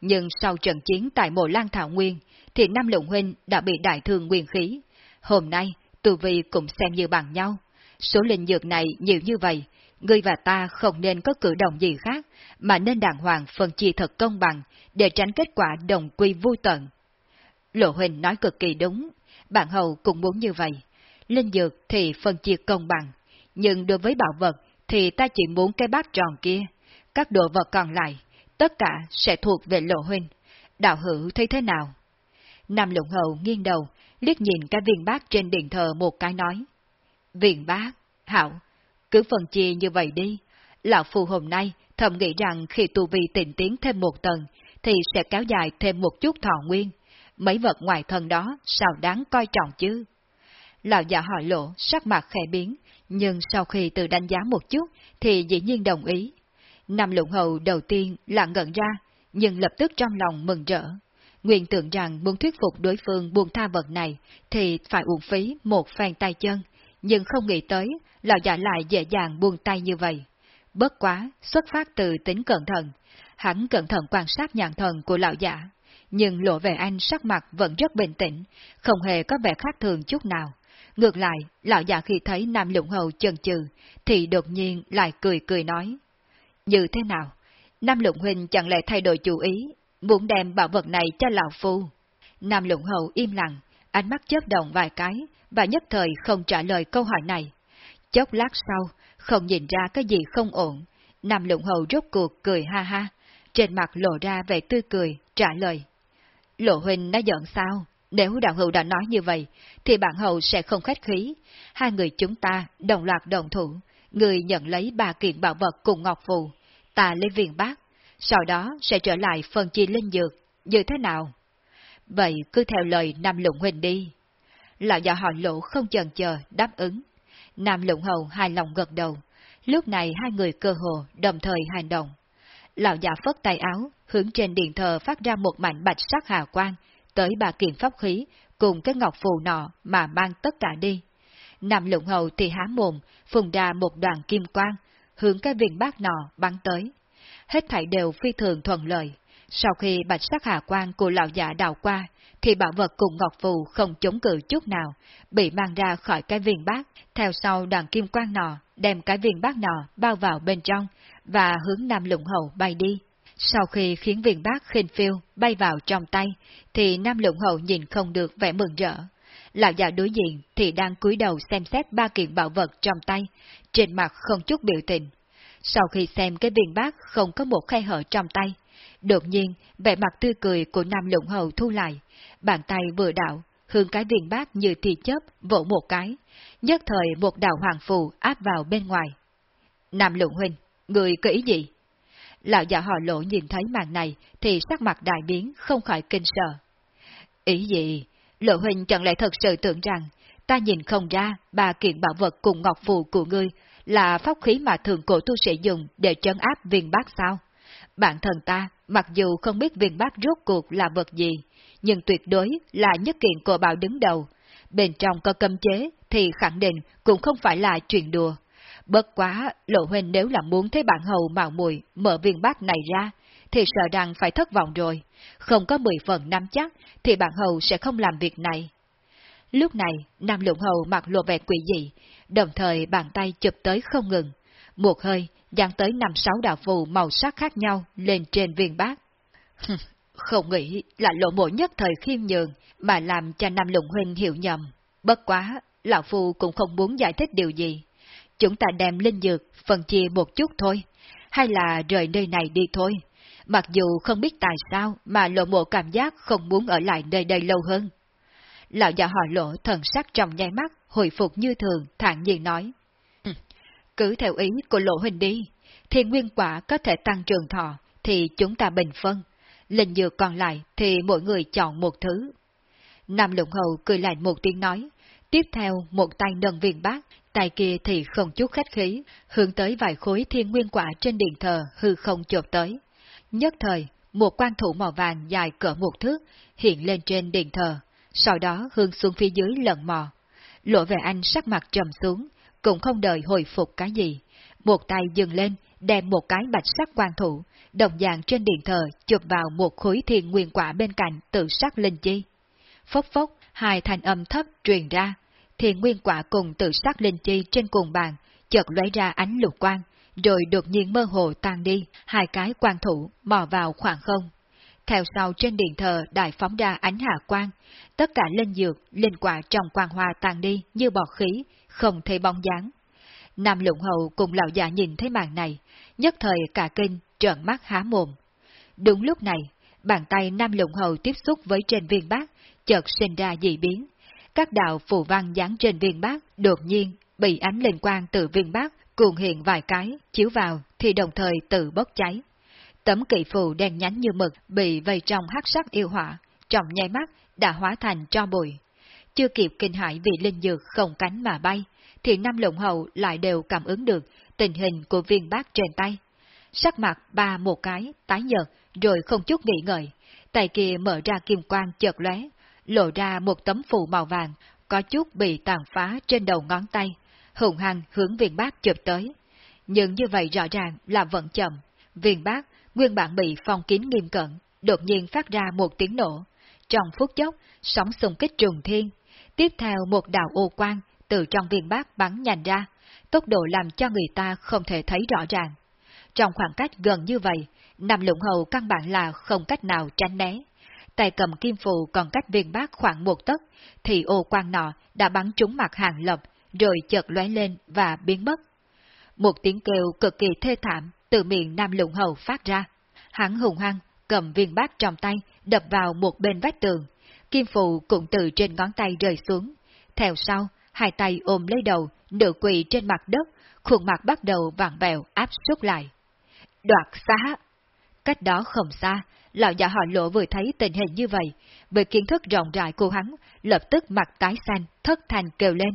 nhưng sau trận chiến tại Mộ Lan Thảo Nguyên, thì Nam Luận Huynh đã bị đại thương nguyên khí. Hôm nay, Tù Vi cũng xem như bằng nhau. Số linh dược này nhiều như vậy, ngươi và ta không nên có cử động gì khác, mà nên đàng hoàng phân chia thật công bằng, để tránh kết quả đồng quy vô tận. Lộ Huỳnh nói cực kỳ đúng, bạn hầu cũng muốn như vậy. Linh dược thì phân chia công bằng, nhưng đối với bảo vật thì ta chỉ muốn cái bát tròn kia. Các đồ vật còn lại, tất cả sẽ thuộc về Lộ Huynh. Đạo hữu thấy thế nào? Nam Lũng Hậu nghiêng đầu, liếc nhìn cái viên bát trên điện thờ một cái nói. Viên bát, hảo, cứ phân chia như vậy đi. Lão Phu hôm nay thầm nghĩ rằng khi tu vi tịnh tiến thêm một tầng, thì sẽ kéo dài thêm một chút thọ nguyên. Mấy vật ngoài thân đó sao đáng coi trọng chứ? Lão già hỏi lộ, sắc mặt khẽ biến, nhưng sau khi tự đánh giá một chút, thì dĩ nhiên đồng ý. Nam lụng hầu đầu tiên là ngẩn ra, nhưng lập tức trong lòng mừng rỡ. Nguyện tưởng rằng muốn thuyết phục đối phương buông tha vật này, thì phải uổng phí một phen tay chân, nhưng không nghĩ tới, lão già lại dễ dàng buông tay như vậy. Bất quá, xuất phát từ tính cẩn thận, hắn cẩn thận quan sát nhãn thần của lão giả, nhưng lộ về anh sắc mặt vẫn rất bình tĩnh, không hề có vẻ khác thường chút nào. Ngược lại, lão già khi thấy Nam Lũng Hầu chần chừ, thì đột nhiên lại cười cười nói. Như thế nào? Nam Lũng Huynh chẳng lẽ thay đổi chủ ý, muốn đem bảo vật này cho lão phu? Nam Lũng Hầu im lặng, ánh mắt chớp động vài cái, và nhất thời không trả lời câu hỏi này. Chốc lát sau, không nhìn ra cái gì không ổn, Nam Lũng Hầu rốt cuộc cười ha ha, trên mặt lộ ra vẻ tươi cười, trả lời. Lộ Huynh đã giận sao? Nếu đạo hữu đã nói như vậy, thì bạn hầu sẽ không khách khí. Hai người chúng ta đồng loạt đồng thủ, người nhận lấy ba kiện bảo vật cùng Ngọc Phù, ta lấy viện bác, sau đó sẽ trở lại phần chi linh dược, như thế nào? Vậy cứ theo lời Nam Lũng Huynh đi. Lão già họ lộ không chần chờ, đáp ứng. Nam Lũng Hầu hài lòng gật đầu. Lúc này hai người cơ hồ đồng thời hành động. Lão già phất tay áo, hướng trên điện thờ phát ra một mảnh bạch sắc hà quang, tới bà kiện pháp khí, cùng cái ngọc phù nọ mà mang tất cả đi. Nam lụng hầu thì há mồm, phùng ra một đoàn kim quang, hướng cái viên bát nọ bắn tới. Hết thảy đều phi thường thuận lợi. Sau khi bạch sắc hà quang của lão giả đào qua, thì bảo vật cùng ngọc phù không chống cự chút nào, bị mang ra khỏi cái viên bát, theo sau đoàn kim quang nọ, đem cái viên bát nọ bao vào bên trong, và hướng Nam Lũng Hầu bay đi. Sau khi khiến viên bát khinh phiêu bay vào trong tay, thì Nam Lũng Hậu nhìn không được vẻ mừng rỡ. Lão già đối diện thì đang cúi đầu xem xét ba kiện bảo vật trong tay, trên mặt không chút biểu tình. Sau khi xem cái viên bát không có một khe hở trong tay, đột nhiên vẻ mặt tươi cười của Nam Lũng Hậu thu lại, bàn tay vừa đạo, hướng cái viên bát như thì chớp vỗ một cái, nhất thời một đạo hoàng phù áp vào bên ngoài. Nam Lũng Huynh, người có ý gì? Lão già họ lộ nhìn thấy màn này thì sắc mặt đại biến, không khỏi kinh sợ. Ý gì? Lộ huynh chẳng lẽ thật sự tưởng rằng ta nhìn không ra ba kiện bảo vật cùng ngọc phù của ngươi là pháp khí mà thường cổ tu sĩ dùng để trấn áp viên bát sao? Bản thân ta, mặc dù không biết viên bát rốt cuộc là vật gì, nhưng tuyệt đối là nhất kiện cổ bảo đứng đầu. Bên trong có cấm chế thì khẳng định cũng không phải là chuyện đùa. Bất quá, lộ huynh nếu là muốn thấy bạn hầu mạo mùi mở viên bát này ra, thì sợ rằng phải thất vọng rồi. Không có mười phần năm chắc, thì bạn hầu sẽ không làm việc này. Lúc này, Nam Lượng Hầu mặc lộ vẻ quỷ dị, đồng thời bàn tay chụp tới không ngừng. Một hơi, dán tới năm sáu đạo phù màu sắc khác nhau lên trên viên bát. [LAUGHS] không nghĩ là lộ mộ nhất thời khiêm nhường, mà làm cho Nam lục Huynh hiểu nhầm. Bất quá, Lão Phu cũng không muốn giải thích điều gì chúng ta đem linh dược phân chia một chút thôi, hay là rời nơi này đi thôi. Mặc dù không biết tại sao mà lộ mộ cảm giác không muốn ở lại nơi đây lâu hơn. Lão già họ lộ thần sắc trong nháy mắt, hồi phục như thường, thản nhiên nói. Ừ, cứ theo ý của lộ huynh đi, thiên nguyên quả có thể tăng trường thọ, thì chúng ta bình phân. Linh dược còn lại thì mỗi người chọn một thứ. Nam Lũng Hầu cười lạnh một tiếng nói, Tiếp theo, một tay nâng viên bát, tay kia thì không chút khách khí, hướng tới vài khối thiên nguyên quả trên điện thờ hư không chộp tới. Nhất thời, một quan thủ màu vàng dài cỡ một thước hiện lên trên điện thờ, sau đó hướng xuống phía dưới lần mò. Lộ về anh sắc mặt trầm xuống, cũng không đợi hồi phục cái gì. Một tay dừng lên, đem một cái bạch sắc quan thủ, đồng dạng trên điện thờ chụp vào một khối thiên nguyên quả bên cạnh tự sắc linh chi. Phốc phốc, hai thanh âm thấp truyền ra, thiên nguyên quả cùng tự sắc linh chi trên cùng bàn, chợt lóe ra ánh lục quang, rồi đột nhiên mơ hồ tan đi, hai cái quan thủ mò vào khoảng không. Theo sau trên điện thờ đại phóng ra ánh hạ quang, tất cả linh dược, linh quả trong quang hoa tan đi như bọt khí, không thấy bóng dáng. Nam lũng hậu cùng lão già nhìn thấy màn này, nhất thời cả kinh, trợn mắt há mồm. Đúng lúc này, bàn tay Nam lũng hậu tiếp xúc với trên viên bát, chợt sinh ra dị biến. Các đạo phù văn dán trên viên bát đột nhiên bị ánh linh quang từ viên bát cuồng hiện vài cái, chiếu vào thì đồng thời tự bốc cháy. Tấm kỵ phù đen nhánh như mực bị vây trong hắc sắc yêu hỏa, trong nháy mắt đã hóa thành cho bụi. Chưa kịp kinh hãi vì linh dược không cánh mà bay, thì năm lộng hậu lại đều cảm ứng được tình hình của viên bát trên tay. Sắc mặt ba một cái, tái nhợt, rồi không chút nghĩ ngợi, tay kia mở ra kim quang chợt lóe, lộ ra một tấm phù màu vàng, có chút bị tàn phá trên đầu ngón tay, hùng hăng hướng viên bát chụp tới. Nhưng như vậy rõ ràng là vẫn chậm, viên bát nguyên bản bị phong kín nghiêm cẩn, đột nhiên phát ra một tiếng nổ. Trong phút chốc, sóng xung kích trùng thiên. Tiếp theo một đạo ô quang từ trong viên bát bắn nhanh ra, tốc độ làm cho người ta không thể thấy rõ ràng. Trong khoảng cách gần như vậy, nằm lụng hầu căn bản là không cách nào tránh né. Tay cầm kim phù còn cách viên bát khoảng một tấc, thì ô quang nọ đã bắn trúng mặt hàng lập, rồi chợt lóe lên và biến mất. Một tiếng kêu cực kỳ thê thảm từ miệng Nam Lũng Hầu phát ra. Hắn hùng hăng, cầm viên bát trong tay, đập vào một bên vách tường. Kim phù cũng từ trên ngón tay rơi xuống. Theo sau, hai tay ôm lấy đầu, nửa quỳ trên mặt đất, khuôn mặt bắt đầu vặn vẹo áp suất lại. Đoạt xá! Cách đó không xa, lão già họ lộ vừa thấy tình hình như vậy, với kiến thức rộng rãi của hắn, lập tức mặt tái xanh, thất thành kêu lên.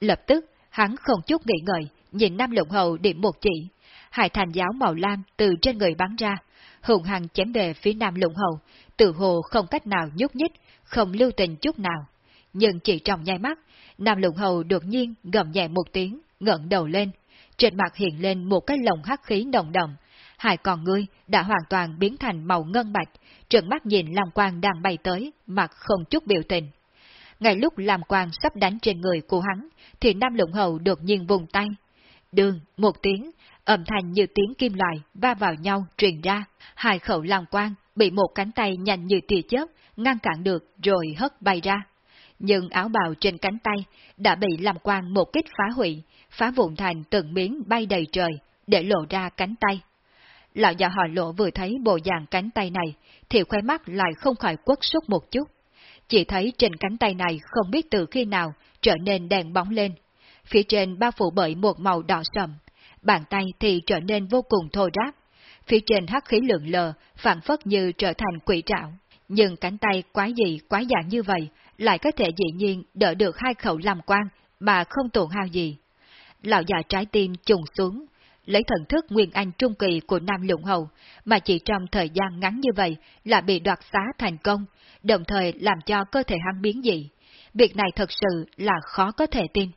Lập tức, hắn không chút nghĩ ngợi, nhìn Nam lộng Hầu điểm một chỉ. Hải thành giáo màu lam từ trên người bắn ra, hùng hằng chém về phía Nam lộng Hầu, tự hồ không cách nào nhúc nhích, không lưu tình chút nào. Nhưng chỉ trong nhai mắt, Nam lục Hầu đột nhiên gầm nhẹ một tiếng, ngẩng đầu lên, trên mặt hiện lên một cái lồng hắc khí nồng đậm, hai con ngươi đã hoàn toàn biến thành màu ngân bạch, trợn mắt nhìn Lam Quang đang bay tới, mặt không chút biểu tình. Ngay lúc Lam Quang sắp đánh trên người của hắn, thì Nam lục Hầu đột nhiên vùng tay. Đường, một tiếng, âm thanh như tiếng kim loại va vào nhau truyền ra, hai khẩu Lam Quang bị một cánh tay nhanh như tia chớp ngăn cản được rồi hất bay ra. Nhưng áo bào trên cánh tay đã bị làm Quang một kích phá hủy, phá vụn thành từng miếng bay đầy trời, để lộ ra cánh tay. Lão già họ lộ vừa thấy bộ dạng cánh tay này, thì khoe mắt lại không khỏi quất xúc một chút. Chỉ thấy trên cánh tay này không biết từ khi nào trở nên đèn bóng lên. Phía trên bao phủ bởi một màu đỏ sầm, bàn tay thì trở nên vô cùng thô ráp. Phía trên hắc khí lượng lờ, phản phất như trở thành quỷ trạo. Nhưng cánh tay quái dị quái dạng như vậy, lại có thể dĩ nhiên đỡ được hai khẩu làm quan mà không tổn hao gì. Lão già trái tim trùng xuống, lấy thần thức nguyên anh trung kỳ của Nam Lũng Hầu, mà chỉ trong thời gian ngắn như vậy là bị đoạt xá thành công, đồng thời làm cho cơ thể hắn biến dị. Việc này thật sự là khó có thể tin.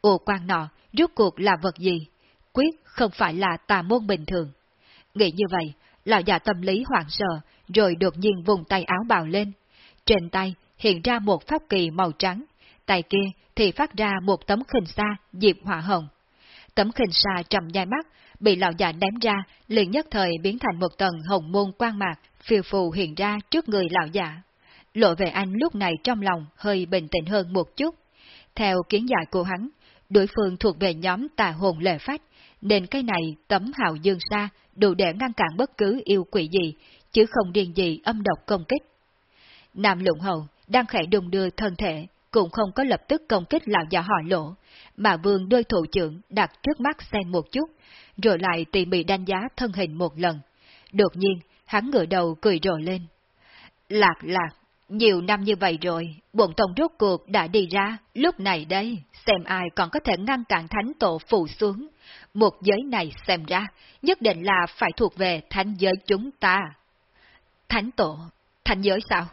Ồ quan nọ, rốt cuộc là vật gì? Quyết không phải là tà môn bình thường. Nghĩ như vậy, lão già tâm lý hoảng sợ, rồi đột nhiên vùng tay áo bào lên. Trên tay hiện ra một pháp kỳ màu trắng, tay kia thì phát ra một tấm khinh xa diệp hỏa hồng. Tấm khinh xa trầm nhai mắt, bị lão già ném ra, liền nhất thời biến thành một tầng hồng môn quang mạc, phiêu phù hiện ra trước người lão già. Lộ về anh lúc này trong lòng hơi bình tĩnh hơn một chút. Theo kiến giải của hắn, đối phương thuộc về nhóm tà hồn lệ phách, nên cái này tấm hào dương xa đủ để ngăn cản bất cứ yêu quỷ gì, chứ không điên gì âm độc công kích. Nam lụng hầu đang khẽ đùng đưa thân thể, cũng không có lập tức công kích lão già họ lỗ, mà vương đôi thủ trưởng đặt trước mắt xem một chút, rồi lại tỉ mỉ đánh giá thân hình một lần. Đột nhiên, hắn ngửa đầu cười rộ lên. Lạc lạc, Nhiều năm như vậy rồi, bổn tông rốt cuộc đã đi ra, lúc này đây, xem ai còn có thể ngăn cản thánh tổ phụ xuống. Một giới này xem ra, nhất định là phải thuộc về thánh giới chúng ta. Thánh tổ, thánh giới sao?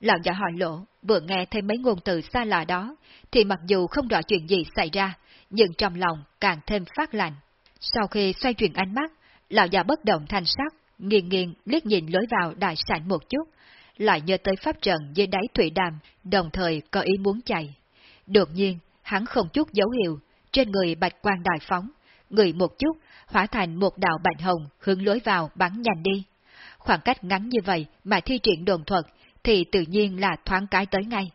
Lão giả hỏi lộ, vừa nghe thêm mấy ngôn từ xa lạ đó, thì mặc dù không rõ chuyện gì xảy ra, nhưng trong lòng càng thêm phát lạnh. Sau khi xoay chuyển ánh mắt, lão già bất động thanh sắc, nghiêng nghiêng liếc nhìn lối vào đại sảnh một chút, lại nhớ tới pháp trận dưới đáy thủy đàm, đồng thời có ý muốn chạy. Đột nhiên, hắn không chút dấu hiệu, trên người bạch quang đại phóng, người một chút, hóa thành một đạo bạch hồng hướng lối vào bắn nhanh đi. Khoảng cách ngắn như vậy mà thi triển đồn thuật, thì tự nhiên là thoáng cái tới ngay.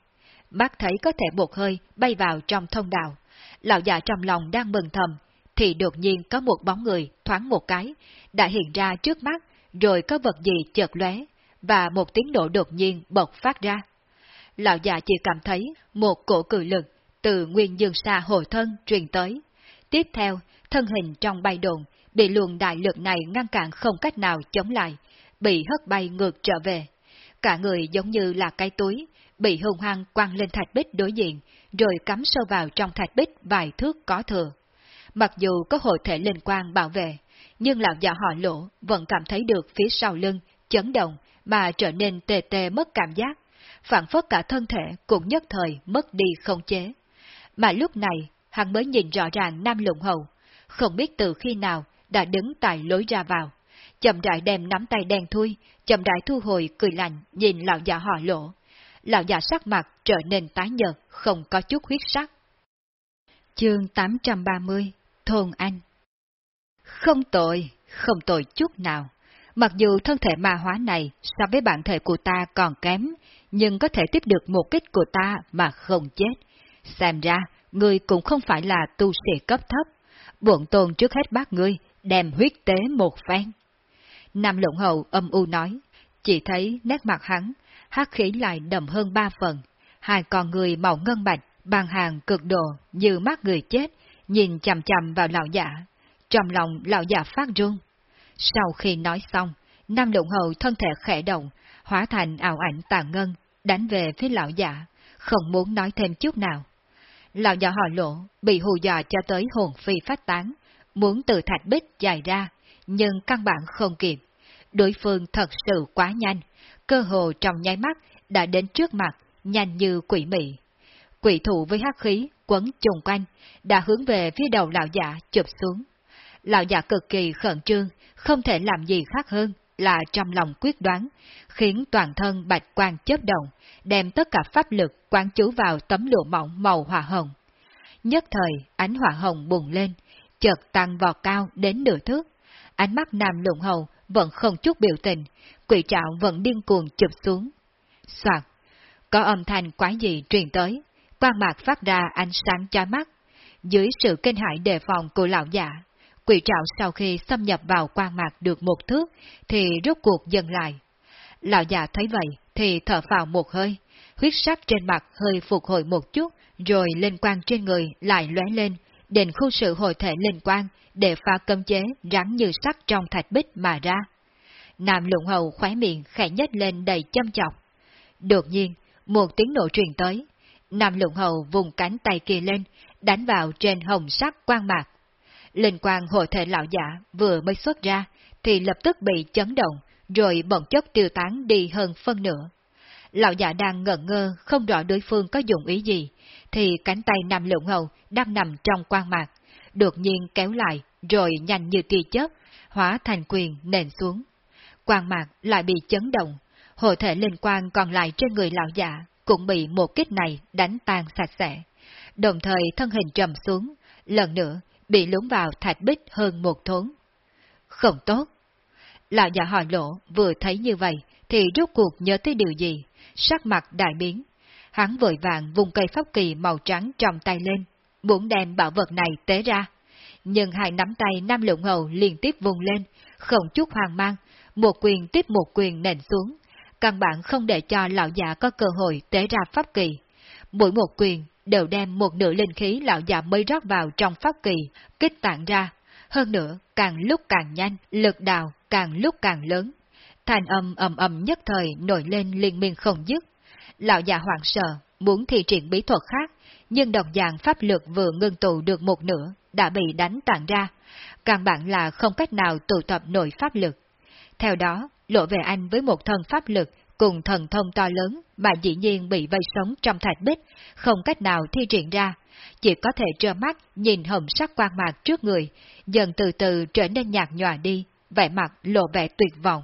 Mắt thấy có thể một hơi bay vào trong thông đạo. Lão già trong lòng đang mừng thầm, thì đột nhiên có một bóng người thoáng một cái, đã hiện ra trước mắt, rồi có vật gì chợt lóe, và một tiếng nổ đột nhiên bộc phát ra. Lão già chỉ cảm thấy một cổ cự lực từ nguyên dương xa hồi thân truyền tới. Tiếp theo, thân hình trong bay đồn bị luồng đại lực này ngăn cản không cách nào chống lại, bị hất bay ngược trở về. Cả người giống như là cái túi, bị hung hăng quăng lên thạch bích đối diện, rồi cắm sâu vào trong thạch bích vài thước có thừa. Mặc dù có hội thể linh quang bảo vệ, nhưng lão già họ lỗ vẫn cảm thấy được phía sau lưng, chấn động, mà trở nên tê tê mất cảm giác, phản phất cả thân thể cũng nhất thời mất đi không chế. Mà lúc này, hắn mới nhìn rõ ràng Nam Lụng Hầu, không biết từ khi nào đã đứng tại lối ra vào. Chậm rãi đem nắm tay đen thui, chậm rãi thu hồi cười lạnh nhìn lão già họ lỗ. Lão già sắc mặt trở nên tái nhợt, không có chút huyết sắc. Chương 830 Thôn Anh Không tội, không tội chút nào. Mặc dù thân thể ma hóa này so với bản thể của ta còn kém, nhưng có thể tiếp được một kích của ta mà không chết. Xem ra, ngươi cũng không phải là tu sĩ cấp thấp. Buộn tồn trước hết bác ngươi, đem huyết tế một phen. Nam lộng hậu âm u nói, chỉ thấy nét mặt hắn, hát khí lại đậm hơn ba phần. Hai con người màu ngân bạch, bàn hàng cực độ như mắt người chết, nhìn chằm chằm vào lão giả. Trong lòng lão giả phát run. Sau khi nói xong, Nam lộng hậu thân thể khẽ động, hóa thành ảo ảnh tàn ngân, đánh về phía lão giả, không muốn nói thêm chút nào. Lão giả họ lộ, bị hù dọa cho tới hồn phi phát tán, muốn từ thạch bích dài ra, nhưng căn bản không kịp. Đối phương thật sự quá nhanh, cơ hồ trong nháy mắt đã đến trước mặt, nhanh như quỷ mị. Quỷ thủ với hắc khí quấn chung quanh, đã hướng về phía đầu lão giả chụp xuống. Lão giả cực kỳ khẩn trương, không thể làm gì khác hơn là trong lòng quyết đoán, khiến toàn thân bạch quang chớp động, đem tất cả pháp lực quán chú vào tấm lụa mỏng màu hỏa hồng. Nhất thời, ánh hỏa hồng bùng lên, chợt tăng vọt cao đến nửa thước. Ánh mắt nam lụng hầu vẫn không chút biểu tình, quỷ trạo vẫn điên cuồng chụp xuống. Soạt, có âm thanh quái dị truyền tới, quan mạc phát ra ánh sáng chói mắt. Dưới sự kinh hãi đề phòng của lão giả, quỷ trạo sau khi xâm nhập vào quan mạc được một thước, thì rốt cuộc dừng lại. Lão già thấy vậy, thì thở vào một hơi, huyết sắc trên mặt hơi phục hồi một chút, rồi lên quang trên người lại lóe lên, đền khu sự hồi thể Linh quang, để pha cấm chế rắn như sắt trong thạch bích mà ra. Nam lụng hầu khóe miệng khẽ nhếch lên đầy châm chọc. Đột nhiên, một tiếng nổ truyền tới. Nam lụng hầu vùng cánh tay kia lên, đánh vào trên hồng sắc quang mạc. Linh quang hội thể lão giả vừa mới xuất ra, thì lập tức bị chấn động, rồi bỗng chốc tiêu tán đi hơn phân nửa. Lão giả đang ngẩn ngơ, không rõ đối phương có dụng ý gì, thì cánh tay Nam lộn Hầu đang nằm trong quang mạc, đột nhiên kéo lại, rồi nhanh như tia chớp, hóa thành quyền nền xuống. Quang mạc lại bị chấn động, hộ thể linh quang còn lại trên người lão giả cũng bị một kích này đánh tan sạch sẽ. Đồng thời thân hình trầm xuống, lần nữa bị lún vào thạch bích hơn một thốn. Không tốt. Lão già hỏi lộ vừa thấy như vậy thì rốt cuộc nhớ tới điều gì, sắc mặt đại biến. Hắn vội vàng vùng cây pháp kỳ màu trắng trong tay lên, muốn đem bảo vật này tế ra. Nhưng hai nắm tay Nam lượng Hầu liên tiếp vùng lên, không chút hoang mang, một quyền tiếp một quyền nền xuống, căn bản không để cho lão già có cơ hội tế ra pháp kỳ. Mỗi một quyền đều đem một nửa linh khí lão già mới rót vào trong pháp kỳ, kích tản ra. Hơn nữa, càng lúc càng nhanh, lực đào càng lúc càng lớn. Thành âm ầm ầm nhất thời nổi lên liên miên không dứt lão già hoảng sợ, muốn thi triển bí thuật khác, nhưng đồng dạng pháp lực vừa ngưng tụ được một nửa, đã bị đánh tàn ra. Căn bản là không cách nào tụ tập nội pháp lực. Theo đó, lộ về anh với một thân pháp lực cùng thần thông to lớn mà dĩ nhiên bị vây sống trong thạch bích, không cách nào thi triển ra, chỉ có thể trơ mắt nhìn hồng sắc quang mạc trước người, dần từ từ trở nên nhạt nhòa đi, vẻ mặt lộ vẻ tuyệt vọng.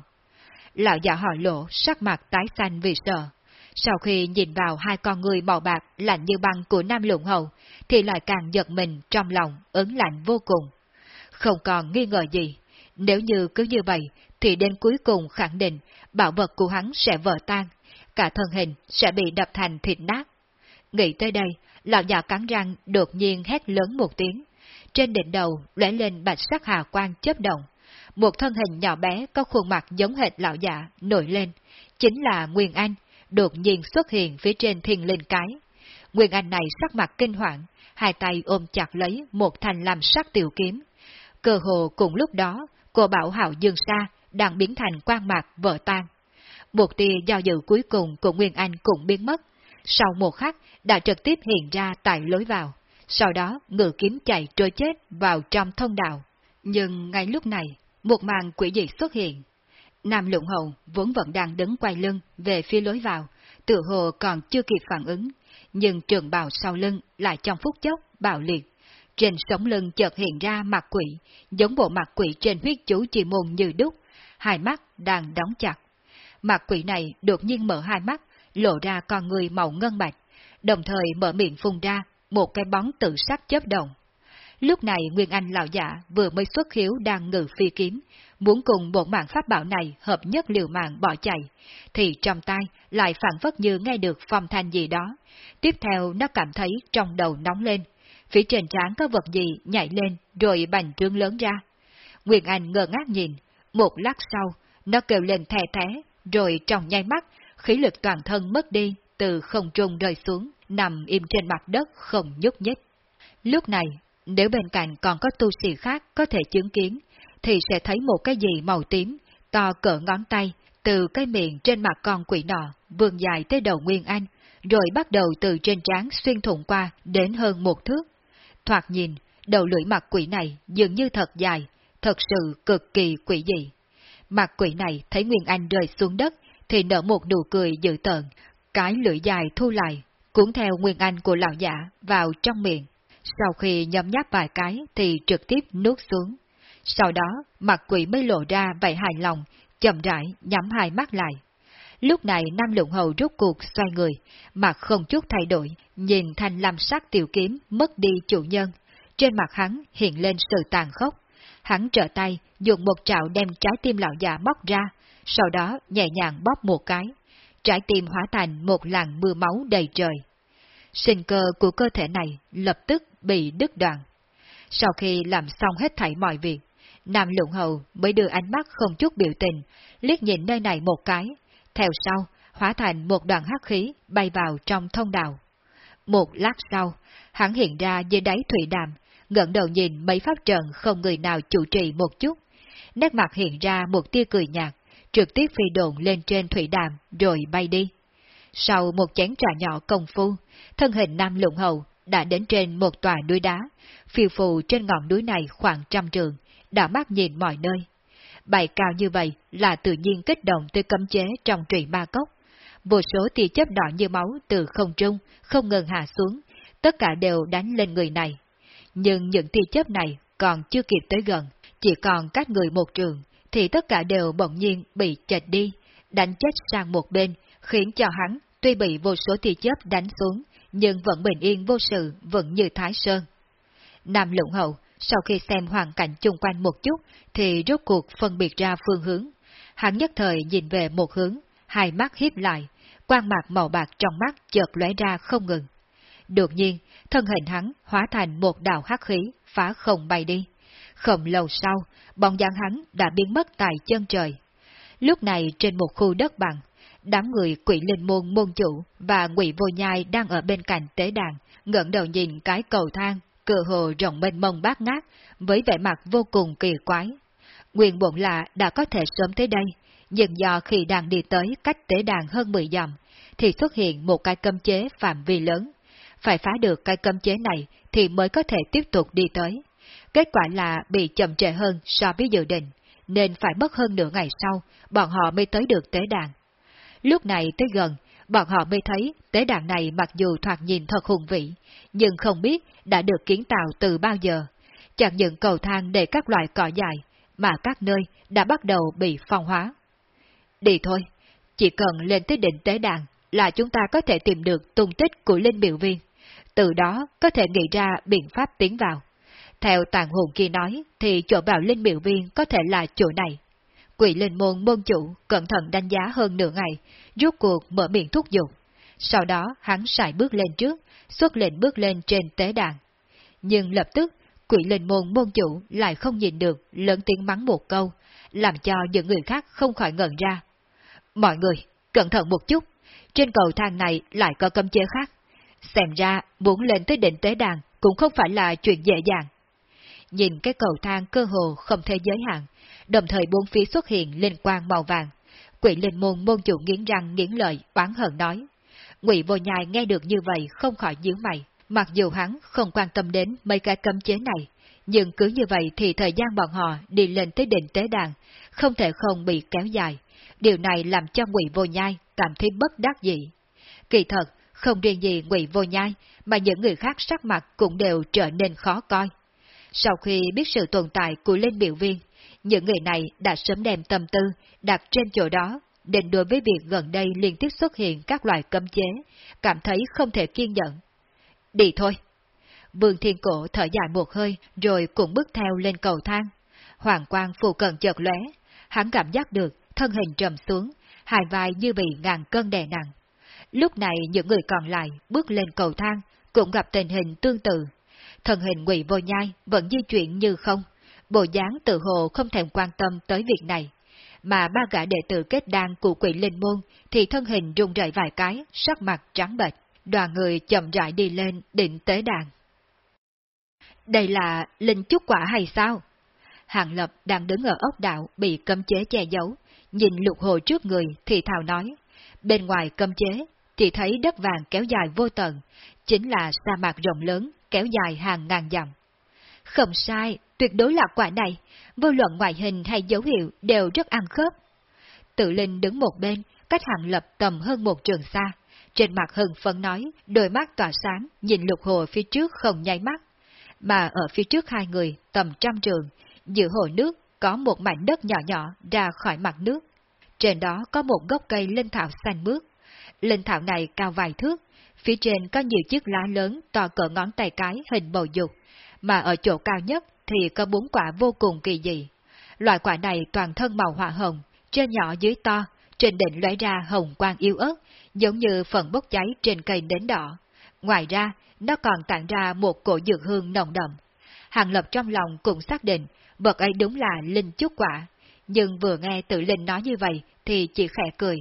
Lão già họ lộ sắc mặt tái xanh vì sợ. Sau khi nhìn vào hai con người màu bạc lạnh như băng của Nam Lũng Hầu, thì lại càng giật mình trong lòng, ấn lạnh vô cùng. Không còn nghi ngờ gì, nếu như cứ như vậy, thì đến cuối cùng khẳng định bảo vật của hắn sẽ vỡ tan, cả thân hình sẽ bị đập thành thịt nát. Nghĩ tới đây, lão già cắn răng đột nhiên hét lớn một tiếng. Trên đỉnh đầu lóe lên bạch sắc hà quang chớp động. Một thân hình nhỏ bé có khuôn mặt giống hệt lão già nổi lên, chính là Nguyên Anh, đột nhiên xuất hiện phía trên thiên linh cái. Nguyên Anh này sắc mặt kinh hoàng, hai tay ôm chặt lấy một thanh làm sắc tiểu kiếm. Cơ hồ cùng lúc đó, cô bảo hạo dương xa đang biến thành quang mạc vỡ tan. Một tia do dự cuối cùng của Nguyên Anh cũng biến mất, sau một khắc đã trực tiếp hiện ra tại lối vào, sau đó ngự kiếm chạy trôi chết vào trong thông đạo. Nhưng ngay lúc này, một màn quỷ dị xuất hiện. Nam Lũng Hậu vốn vẫn đang đứng quay lưng về phía lối vào, tự hồ còn chưa kịp phản ứng, nhưng trường bào sau lưng lại trong phút chốc bạo liệt. Trên sống lưng chợt hiện ra mặt quỷ, giống bộ mặt quỷ trên huyết chú chỉ môn như đúc, hai mắt đang đóng chặt. Mặt quỷ này đột nhiên mở hai mắt, lộ ra con người màu ngân bạch, đồng thời mở miệng phun ra một cái bóng tự sắc chớp động. Lúc này Nguyên Anh lão giả vừa mới xuất khiếu đang ngự phi kiếm, muốn cùng bộ mạng pháp bảo này hợp nhất liều mạng bỏ chạy, thì trong tay lại phản phất như nghe được phong thanh gì đó. Tiếp theo nó cảm thấy trong đầu nóng lên, phía trên trán có vật gì nhảy lên rồi bành trướng lớn ra. Nguyên Anh ngơ ngác nhìn, một lát sau, nó kêu lên thè thé, rồi trong nháy mắt, khí lực toàn thân mất đi, từ không trung rơi xuống, nằm im trên mặt đất không nhúc nhích. Lúc này, nếu bên cạnh còn có tu sĩ khác có thể chứng kiến, thì sẽ thấy một cái gì màu tím, to cỡ ngón tay, từ cái miệng trên mặt con quỷ nọ, vươn dài tới đầu Nguyên Anh, rồi bắt đầu từ trên trán xuyên thủng qua đến hơn một thước. Thoạt nhìn, đầu lưỡi mặt quỷ này dường như thật dài, thật sự cực kỳ quỷ dị. Mặt quỷ này thấy Nguyên Anh rơi xuống đất, thì nở một nụ cười dữ tợn, cái lưỡi dài thu lại, cuốn theo Nguyên Anh của lão giả vào trong miệng. Sau khi nhấm nháp vài cái thì trực tiếp nuốt xuống. Sau đó, mặt quỷ mới lộ ra vẻ hài lòng, chậm rãi nhắm hai mắt lại. Lúc này Nam Lũng Hầu rút cuộc xoay người, mặt không chút thay đổi, nhìn thanh lam sắc tiểu kiếm mất đi chủ nhân. Trên mặt hắn hiện lên sự tàn khốc. Hắn trở tay, dùng một trạo đem trái tim lão già bóc ra, sau đó nhẹ nhàng bóp một cái. Trái tim hóa thành một làn mưa máu đầy trời. Sinh cơ của cơ thể này lập tức bị đứt đoạn. Sau khi làm xong hết thảy mọi việc, Nam Lũng Hầu mới đưa ánh mắt không chút biểu tình, liếc nhìn nơi này một cái, theo sau, hóa thành một đoàn hắc khí bay vào trong thông đạo. Một lát sau, hắn hiện ra dưới đáy thủy đàm, ngẩng đầu nhìn mấy pháp trận không người nào chủ trì một chút. Nét mặt hiện ra một tia cười nhạt, trực tiếp phi đồn lên trên thủy đàm rồi bay đi. Sau một chén trà nhỏ công phu, thân hình Nam lụng Hầu đã đến trên một tòa núi đá, phiêu phù trên ngọn núi này khoảng trăm trường, đã mắt nhìn mọi nơi. Bài cao như vậy là tự nhiên kích động tới cấm chế trong trụy ma cốc. Vô số tia chớp đỏ như máu từ không trung, không ngừng hạ xuống, tất cả đều đánh lên người này. Nhưng những tia chớp này còn chưa kịp tới gần, chỉ còn cách người một trường, thì tất cả đều bỗng nhiên bị chệch đi, đánh chết sang một bên, khiến cho hắn tuy bị vô số tia chớp đánh xuống, nhưng vẫn bình yên vô sự, vẫn như Thái Sơn. Nam Lũng Hậu, sau khi xem hoàn cảnh chung quanh một chút, thì rốt cuộc phân biệt ra phương hướng. Hắn nhất thời nhìn về một hướng, hai mắt hiếp lại, quang mạc màu bạc trong mắt chợt lóe ra không ngừng. Đột nhiên, thân hình hắn hóa thành một đạo hắc khí, phá không bay đi. Không lâu sau, bóng dáng hắn đã biến mất tại chân trời. Lúc này trên một khu đất bằng, đám người quỷ linh môn môn chủ và ngụy vô nhai đang ở bên cạnh tế đàn, ngẩng đầu nhìn cái cầu thang, cửa hồ rộng mênh mông bát ngát, với vẻ mặt vô cùng kỳ quái. Nguyên bổn là đã có thể sớm tới đây, nhưng do khi đang đi tới cách tế đàn hơn 10 dặm, thì xuất hiện một cái cấm chế phạm vi lớn. Phải phá được cái cấm chế này thì mới có thể tiếp tục đi tới. Kết quả là bị chậm trễ hơn so với dự định, nên phải mất hơn nửa ngày sau, bọn họ mới tới được tế đàn. Lúc này tới gần, bọn họ mới thấy tế đàn này mặc dù thoạt nhìn thật hùng vĩ, nhưng không biết đã được kiến tạo từ bao giờ. Chẳng những cầu thang để các loại cỏ dài, mà các nơi đã bắt đầu bị phong hóa. Đi thôi, chỉ cần lên tới đỉnh tế đàn là chúng ta có thể tìm được tung tích của linh biểu viên, từ đó có thể nghĩ ra biện pháp tiến vào. Theo tàn hồn kia nói, thì chỗ vào linh biểu viên có thể là chỗ này. Quỷ linh môn môn chủ cẩn thận đánh giá hơn nửa ngày, rút cuộc mở miệng thúc giục. Sau đó hắn xài bước lên trước, xuất lệnh bước lên trên tế đàn. Nhưng lập tức, quỷ linh môn môn chủ lại không nhìn được, lớn tiếng mắng một câu, làm cho những người khác không khỏi ngẩn ra. Mọi người, cẩn thận một chút, trên cầu thang này lại có cấm chế khác. Xem ra, muốn lên tới đỉnh tế đàn cũng không phải là chuyện dễ dàng. Nhìn cái cầu thang cơ hồ không thể giới hạn, đồng thời bốn phía xuất hiện linh quang màu vàng. Quỷ linh môn môn chủ nghiến răng nghiến lợi, oán hận nói. Ngụy vô nhai nghe được như vậy không khỏi nhíu mày, mặc dù hắn không quan tâm đến mấy cái cấm chế này, nhưng cứ như vậy thì thời gian bọn họ đi lên tới đỉnh tế đàn, không thể không bị kéo dài. Điều này làm cho Ngụy Vô Nhai cảm thấy bất đắc dĩ. Kỳ thật, không riêng gì Ngụy Vô Nhai, mà những người khác sắc mặt cũng đều trở nên khó coi. Sau khi biết sự tồn tại của Linh Biểu Viên, những người này đã sớm đem tâm tư đặt trên chỗ đó, định đối với việc gần đây liên tiếp xuất hiện các loại cấm chế, cảm thấy không thể kiên nhẫn. Đi thôi! Vương Thiên Cổ thở dài một hơi, rồi cũng bước theo lên cầu thang. Hoàng quang phù cận chợt lóe, hắn cảm giác được thân hình trầm xuống, hai vai như bị ngàn cân đè nặng. Lúc này những người còn lại bước lên cầu thang, cũng gặp tình hình tương tự. Thân hình quỷ vô nhai vẫn di chuyển như không, bộ dáng tự hồ không thèm quan tâm tới việc này. Mà ba gã đệ tử kết đan của quỷ linh môn thì thân hình rung rẩy vài cái, sắc mặt trắng bệch, đoàn người chậm rãi đi lên định tế đàn. Đây là linh chúc quả hay sao? Hàng Lập đang đứng ở ốc đạo bị cấm chế che giấu, nhìn lục hồ trước người thì thào nói. Bên ngoài cấm chế, chỉ thấy đất vàng kéo dài vô tận, chính là sa mạc rộng lớn, kéo dài hàng ngàn dặm. Không sai, tuyệt đối là quả này, vô luận ngoại hình hay dấu hiệu đều rất ăn khớp. Tự Linh đứng một bên, cách hàng lập tầm hơn một trường xa, trên mặt hừng phấn nói, đôi mắt tỏa sáng, nhìn lục hồ phía trước không nháy mắt. Mà ở phía trước hai người, tầm trăm trường, giữa hồ nước có một mảnh đất nhỏ nhỏ ra khỏi mặt nước. Trên đó có một gốc cây linh thảo xanh mướt. Linh thảo này cao vài thước, phía trên có nhiều chiếc lá lớn to cỡ ngón tay cái hình bầu dục, mà ở chỗ cao nhất thì có bốn quả vô cùng kỳ dị. Loại quả này toàn thân màu hỏa hồng, trên nhỏ dưới to, trên đỉnh lóe ra hồng quang yêu ớt, giống như phần bốc cháy trên cây nến đỏ. Ngoài ra, nó còn tản ra một cổ dược hương nồng đậm. Hàng Lập trong lòng cũng xác định, vật ấy đúng là linh chúc quả, nhưng vừa nghe tự linh nói như vậy thì chỉ khẽ cười.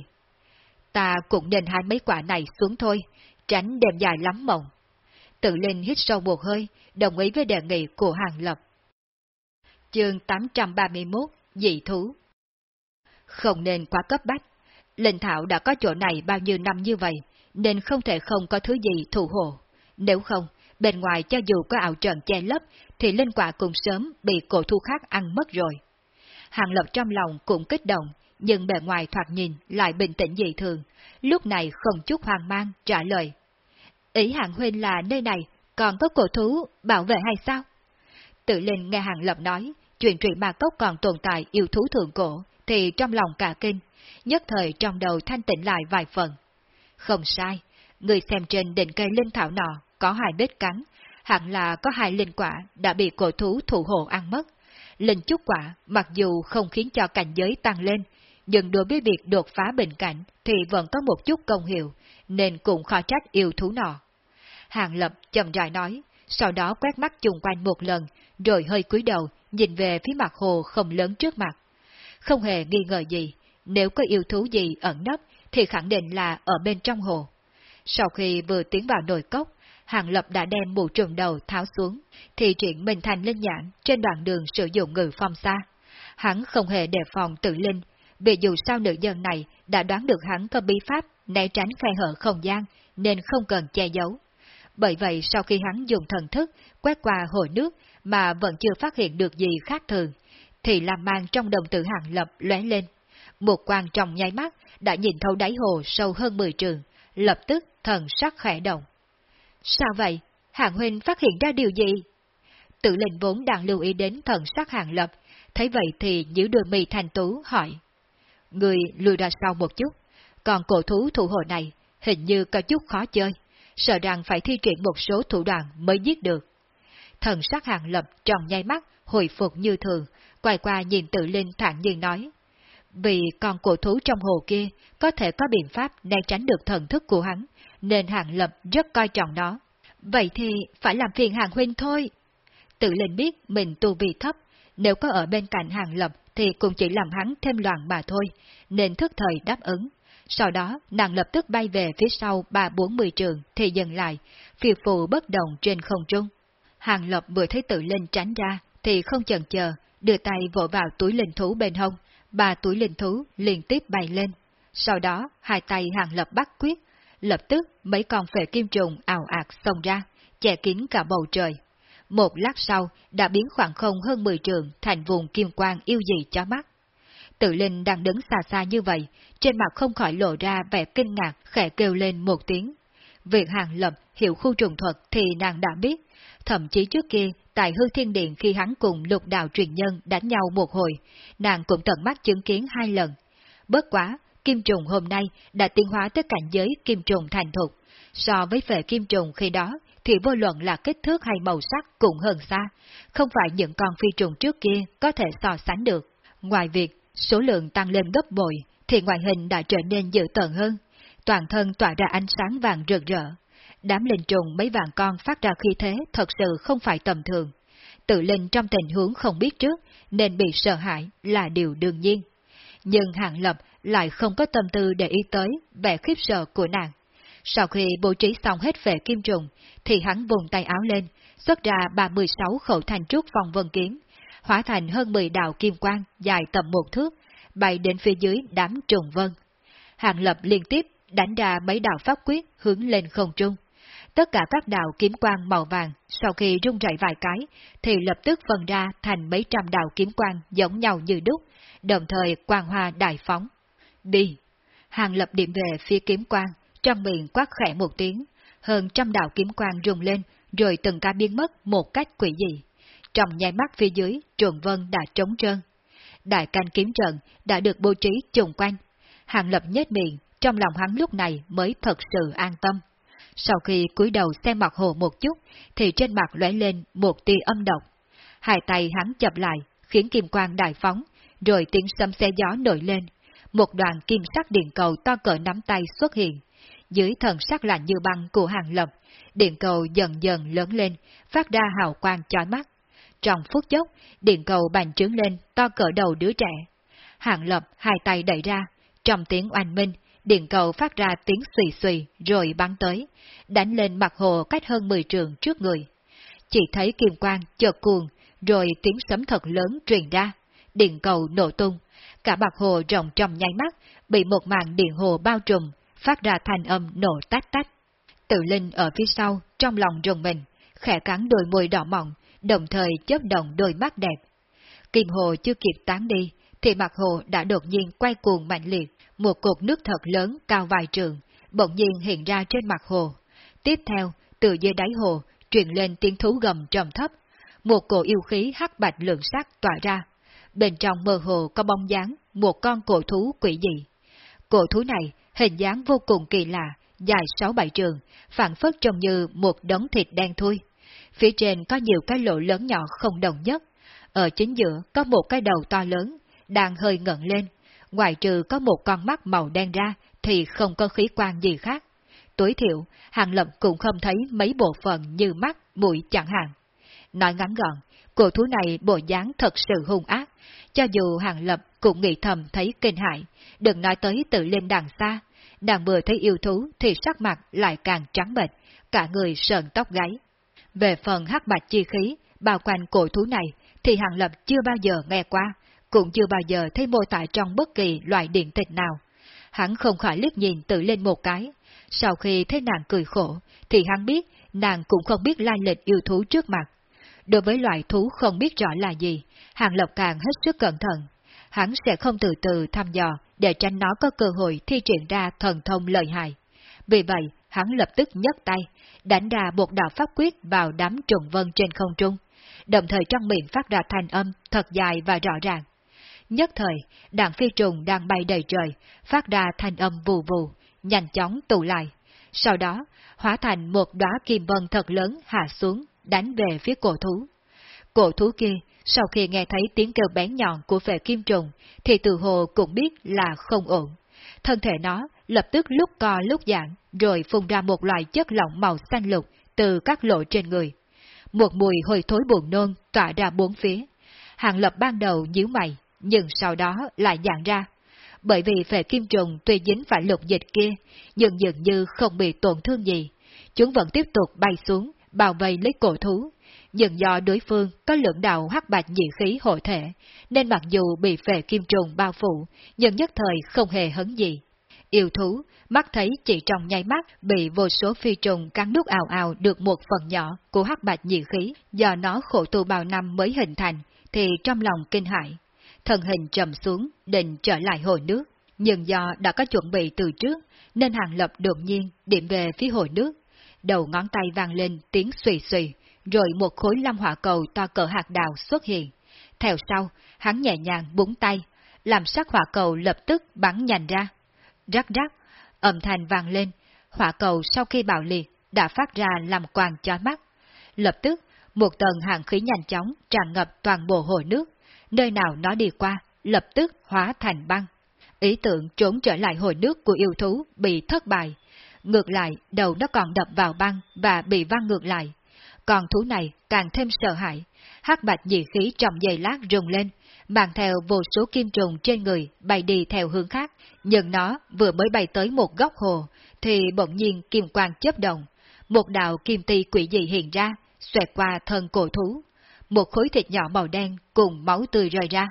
Ta cũng nên hai mấy quả này xuống thôi, tránh đêm dài lắm mộng. Tự linh hít sâu một hơi, đồng ý với đề nghị của Hàng Lập. Chương 831 Dị Thú Không nên quá cấp bách, Linh Thảo đã có chỗ này bao nhiêu năm như vậy, nên không thể không có thứ gì thủ hộ. Nếu không, bên ngoài cho dù có ảo trận che lấp, thì linh quả cũng sớm bị cổ thu khác ăn mất rồi. Hàng Lập trong lòng cũng kích động, nhưng bề ngoài thoạt nhìn lại bình tĩnh dị thường, lúc này không chút hoang mang trả lời. Ý Hàng Huynh là nơi này còn có cổ thú bảo vệ hay sao? Tự linh nghe Hàng Lập nói, chuyện trụy ma cốc còn tồn tại yêu thú thượng cổ, thì trong lòng cả kinh, nhất thời trong đầu thanh tịnh lại vài phần. Không sai, người xem trên đỉnh cây linh thảo nọ có hai vết cắn, hẳn là có hai linh quả đã bị cổ thú thủ hộ ăn mất. Linh chúc quả mặc dù không khiến cho cảnh giới tăng lên, nhưng đối với việc đột phá bình cảnh thì vẫn có một chút công hiệu, nên cũng khó trách yêu thú nọ. Hàng Lập chậm rãi nói, sau đó quét mắt chung quanh một lần, rồi hơi cúi đầu, nhìn về phía mặt hồ không lớn trước mặt. Không hề nghi ngờ gì, nếu có yêu thú gì ẩn nấp, thì khẳng định là ở bên trong hồ. Sau khi vừa tiến vào nồi cốc, Hàng Lập đã đem mũ trùm đầu tháo xuống, thì chuyện mình thành linh nhãn trên đoạn đường sử dụng ngự phong xa. Hắn không hề đề phòng tự linh, vì dù sao nữ dân này đã đoán được hắn có bí pháp né tránh khe hở không gian, nên không cần che giấu. Bởi vậy sau khi hắn dùng thần thức quét qua hồ nước mà vẫn chưa phát hiện được gì khác thường, thì làm mang trong đồng tử hàng lập lóe lên. Một quan trong nháy mắt đã nhìn thấu đáy hồ sâu hơn 10 trường, lập tức thần sắc khẽ động. Sao vậy? Hàng huynh phát hiện ra điều gì? Tự lệnh vốn đang lưu ý đến thần sắc hàng lập, thấy vậy thì giữ đôi mì thành tú hỏi. Người lùi ra sau một chút, còn cổ thú thủ hộ này hình như có chút khó chơi, sợ rằng phải thi triển một số thủ đoạn mới giết được. Thần sắc hàng lập tròn nháy mắt, hồi phục như thường, quay qua nhìn tự linh thản nhiên nói. Vì con cổ thú trong hồ kia có thể có biện pháp né tránh được thần thức của hắn, nên hàng lập rất coi trọng nó. Vậy thì phải làm phiền hàng huynh thôi. Tự linh biết mình tu vi thấp, nếu có ở bên cạnh hàng lập thì cũng chỉ làm hắn thêm loạn mà thôi, nên thức thời đáp ứng. Sau đó, nàng lập tức bay về phía sau ba bốn mươi trường thì dừng lại, phiêu phù bất động trên không trung. Hàng lập vừa thấy tự linh tránh ra, thì không chần chờ, đưa tay vỗ vào túi linh thú bên hông, ba túi linh thú liên tiếp bay lên. Sau đó, hai tay hàng lập bắt quyết, lập tức mấy con phệ kim trùng ảo ạt xông ra, che kín cả bầu trời. Một lát sau, đã biến khoảng không hơn 10 trường thành vùng kim quang yêu dị cho mắt. Tự Linh đang đứng xa xa như vậy, trên mặt không khỏi lộ ra vẻ kinh ngạc, khẽ kêu lên một tiếng. Việc hàng lập hiểu khu trùng thuật thì nàng đã biết, thậm chí trước kia, tại hư thiên điện khi hắn cùng lục đạo truyền nhân đánh nhau một hồi, nàng cũng tận mắt chứng kiến hai lần. Bớt quá, kim trùng hôm nay đã tiến hóa tới cảnh giới kim trùng thành thục. So với về kim trùng khi đó, thì vô luận là kích thước hay màu sắc cũng hơn xa, không phải những con phi trùng trước kia có thể so sánh được. Ngoài việc số lượng tăng lên gấp bội, thì ngoại hình đã trở nên dữ tợn hơn, toàn thân tỏa ra ánh sáng vàng rực rỡ. Đám linh trùng mấy vàng con phát ra khí thế thật sự không phải tầm thường. Tự linh trong tình huống không biết trước, nên bị sợ hãi là điều đương nhiên. Nhưng hạng lập lại không có tâm tư để ý tới vẻ khiếp sợ của nàng. Sau khi bố trí xong hết về kim trùng, thì hắn vùng tay áo lên, xuất ra 36 khẩu thành trúc vòng vân kiếm, hóa thành hơn 10 đạo kim quang dài tầm một thước, bay đến phía dưới đám trùng vân. Hàng lập liên tiếp đánh ra mấy đạo pháp quyết hướng lên không trung. Tất cả các đạo kiếm quang màu vàng sau khi rung rẩy vài cái thì lập tức phân ra thành mấy trăm đạo kiếm quang giống nhau như đúc, đồng thời quang hoa đại phóng. Đi! Hàng lập điểm về phía kiếm quang, trong miệng quát khẽ một tiếng, hơn trăm đạo kiếm quang rung lên, rồi từng ca biến mất một cách quỷ dị. Trong nháy mắt phía dưới, trường vân đã trống trơn. Đại canh kiếm trận đã được bố trí trùng quanh. Hàng lập nhếch miệng, trong lòng hắn lúc này mới thật sự an tâm. Sau khi cúi đầu xem mặt hồ một chút, thì trên mặt lóe lên một tia âm độc. Hai tay hắn chập lại, khiến kim quang đại phóng, rồi tiếng sấm xe gió nổi lên. Một đoàn kim sắc điện cầu to cỡ nắm tay xuất hiện. Dưới thần sắc lạnh như băng của hàng lập, điện cầu dần dần lớn lên, phát ra hào quang chói mắt. Trong phút chốc, điện cầu bành trướng lên to cỡ đầu đứa trẻ. hạng lập hai tay đẩy ra, trong tiếng oanh minh, điện cầu phát ra tiếng xùy xùy rồi bắn tới, đánh lên mặt hồ cách hơn 10 trường trước người. Chỉ thấy kim quang chợt cuồng, rồi tiếng sấm thật lớn truyền ra, điện cầu nổ tung, cả mặt hồ rộng trong nháy mắt, bị một màn điện hồ bao trùm, phát ra thành âm nổ tách tách. Tự Linh ở phía sau, trong lòng rùng mình, khẽ cắn đôi môi đỏ mọng, đồng thời chớp động đôi mắt đẹp. Kim hồ chưa kịp tán đi, thì mặt hồ đã đột nhiên quay cuồng mạnh liệt, một cột nước thật lớn cao vài trường, bỗng nhiên hiện ra trên mặt hồ. Tiếp theo, từ dưới đáy hồ, truyền lên tiếng thú gầm trầm thấp, một cổ yêu khí hắc bạch lượng sắc tỏa ra. Bên trong mơ hồ có bóng dáng một con cổ thú quỷ dị. Cổ thú này hình dáng vô cùng kỳ lạ, dài sáu bảy trường, phản phất trông như một đống thịt đen thui. Phía trên có nhiều cái lỗ lớn nhỏ không đồng nhất. Ở chính giữa có một cái đầu to lớn, đang hơi ngẩng lên. Ngoài trừ có một con mắt màu đen ra, thì không có khí quan gì khác. Tối thiểu, Hàng Lập cũng không thấy mấy bộ phận như mắt, mũi chẳng hạn. Nói ngắn gọn, cổ thú này bộ dáng thật sự hung ác, cho dù Hàng Lập cũng nghĩ thầm thấy kinh hại, đừng nói tới tự lên đằng xa, nàng vừa thấy yêu thú thì sắc mặt lại càng trắng bệch, cả người sờn tóc gáy. Về phần hắc bạch chi khí, bao quanh cổ thú này, thì Hàng Lập chưa bao giờ nghe qua, cũng chưa bao giờ thấy mô tả trong bất kỳ loại điện tịch nào. hắn không khỏi liếc nhìn tự lên một cái. Sau khi thấy nàng cười khổ, thì hắn biết nàng cũng không biết lai lịch yêu thú trước mặt. Đối với loại thú không biết rõ là gì, Hàng Lập càng hết sức cẩn thận. Hắn sẽ không từ từ thăm dò để tránh nó có cơ hội thi triển ra thần thông lợi hại. Vì vậy, hắn lập tức nhấc tay, đánh ra một đạo pháp quyết vào đám trùng vân trên không trung, đồng thời trong miệng phát ra thanh âm thật dài và rõ ràng. Nhất thời, đàn phi trùng đang bay đầy trời, phát ra thanh âm vù vù, nhanh chóng tụ lại. Sau đó, hóa thành một đóa kim vân thật lớn hạ xuống, đánh về phía cổ thú. Cổ thú kia, sau khi nghe thấy tiếng kêu bén nhọn của phệ kim trùng, thì từ hồ cũng biết là không ổn. Thân thể nó lập tức lúc co lúc giãn, rồi phun ra một loại chất lỏng màu xanh lục từ các lỗ trên người. Một mùi hôi thối buồn nôn tỏa ra bốn phía. Hàng lập ban đầu nhíu mày, nhưng sau đó lại dạng ra. Bởi vì phệ kim trùng tuy dính phải lục dịch kia, nhưng dường như không bị tổn thương gì. Chúng vẫn tiếp tục bay xuống, bao vây lấy cổ thú. Nhưng do đối phương có lượng đạo hắc bạch nhị khí hội thể, nên mặc dù bị phệ kim trùng bao phủ, nhưng nhất thời không hề hấn gì. Yêu thú, mắt thấy chỉ trong nháy mắt bị vô số phi trùng cắn nút ào ào được một phần nhỏ của hắc bạch nhị khí do nó khổ tu bao năm mới hình thành, thì trong lòng kinh hại. Thần hình trầm xuống, định trở lại hồi nước, nhưng do đã có chuẩn bị từ trước, nên hàng lập đột nhiên điểm về phía hồi nước. Đầu ngón tay vang lên tiếng xùy xùy, rồi một khối lâm hỏa cầu to cỡ hạt đào xuất hiện. Theo sau, hắn nhẹ nhàng búng tay, làm sắc hỏa cầu lập tức bắn nhành ra. Rắc rắc, âm thanh vang lên, hỏa cầu sau khi bạo liệt đã phát ra làm quang chói mắt. Lập tức, một tầng hàng khí nhanh chóng tràn ngập toàn bộ hồ nước, nơi nào nó đi qua, lập tức hóa thành băng. Ý tưởng trốn trở lại hồ nước của yêu thú bị thất bại. Ngược lại, đầu nó còn đập vào băng và bị văng ngược lại. Còn thú này càng thêm sợ hãi, hắc bạch dị khí trong giây lát rùng lên, mang theo vô số kim trùng trên người bay đi theo hướng khác, nhưng nó vừa mới bay tới một góc hồ, thì bỗng nhiên kim quang chớp động, một đạo kim ti quỷ dị hiện ra, xoẹt qua thân cổ thú. Một khối thịt nhỏ màu đen cùng máu tươi rơi ra.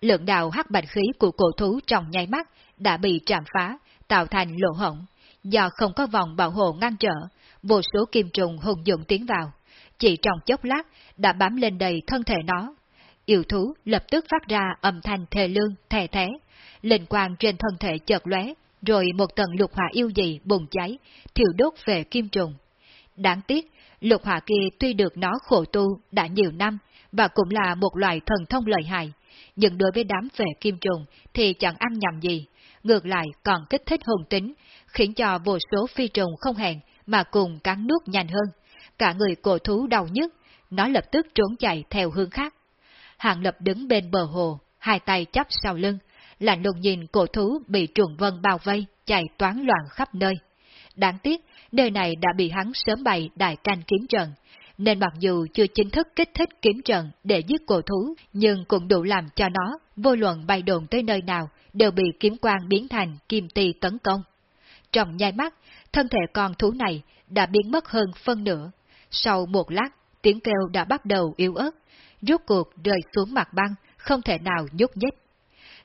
Lượng đạo hắc bạch khí của cổ thú trong nháy mắt đã bị trạm phá, tạo thành lỗ hổng. Do không có vòng bảo hộ ngăn trở, vô số kim trùng hùng dụng tiến vào. Chỉ trong chốc lát đã bám lên đầy thân thể nó. Yêu thú lập tức phát ra âm thanh thề lương, thề thế. Linh quang trên thân thể chợt lóe, rồi một tầng lục hỏa yêu dị bùng cháy, thiêu đốt về kim trùng. Đáng tiếc, lục hỏa kia tuy được nó khổ tu đã nhiều năm, và cũng là một loại thần thông lợi hại, nhưng đối với đám về kim trùng thì chẳng ăn nhầm gì, ngược lại còn kích thích hùng tính, khiến cho vô số phi trùng không hẹn mà cùng cắn nuốt nhanh hơn. Cả người cổ thú đau nhức, nó lập tức trốn chạy theo hướng khác. Hàng lập đứng bên bờ hồ, hai tay chắp sau lưng, lạnh lùng nhìn cổ thú bị trùng vân bao vây, chạy toán loạn khắp nơi. Đáng tiếc, nơi này đã bị hắn sớm bày đại canh kiếm trận, nên mặc dù chưa chính thức kích thích kiếm trận để giết cổ thú, nhưng cũng đủ làm cho nó, vô luận bay đồn tới nơi nào, đều bị kiếm quang biến thành kim tì tấn công. Trong nhai mắt, thân thể con thú này đã biến mất hơn phân nửa. Sau một lát, tiếng kêu đã bắt đầu yếu ớt, rút cuộc rơi xuống mặt băng, không thể nào nhúc nhích.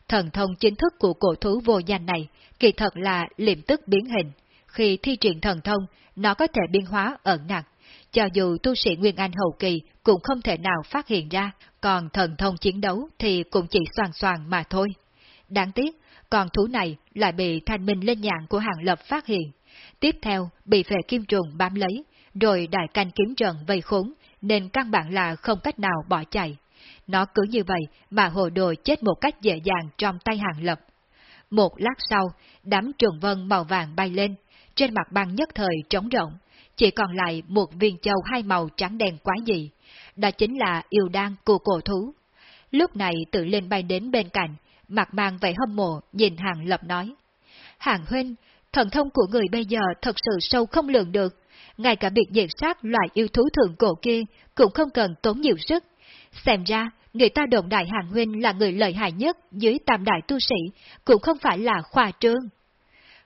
Thần thông chính thức của cổ thú vô danh này kỳ thật là liệm tức biến hình. Khi thi triển thần thông, nó có thể biến hóa ẩn nặng, cho dù tu sĩ Nguyên Anh hậu kỳ cũng không thể nào phát hiện ra, còn thần thông chiến đấu thì cũng chỉ soàn soàn mà thôi. Đáng tiếc, con thú này lại bị thanh minh lên nhạn của hàng lập phát hiện. Tiếp theo, bị phệ kim trùng bám lấy, rồi đại canh kiếm trận vây khốn, nên căn bản là không cách nào bỏ chạy. Nó cứ như vậy mà hồ đồ chết một cách dễ dàng trong tay hàng lập. Một lát sau, đám trường vân màu vàng bay lên, trên mặt băng nhất thời trống rộng, chỉ còn lại một viên châu hai màu trắng đen quái dị, đó chính là yêu đan của cổ thú. Lúc này tự lên bay đến bên cạnh, mặt mang vẻ hâm mộ nhìn hàng lập nói. Hàng huynh, thần thông của người bây giờ thật sự sâu không lường được, ngay cả việc diệt sát loại yêu thú thượng cổ kia cũng không cần tốn nhiều sức. Xem ra, người ta đồn đại hàng huynh là người lợi hại nhất dưới tam đại tu sĩ, cũng không phải là khoa trương.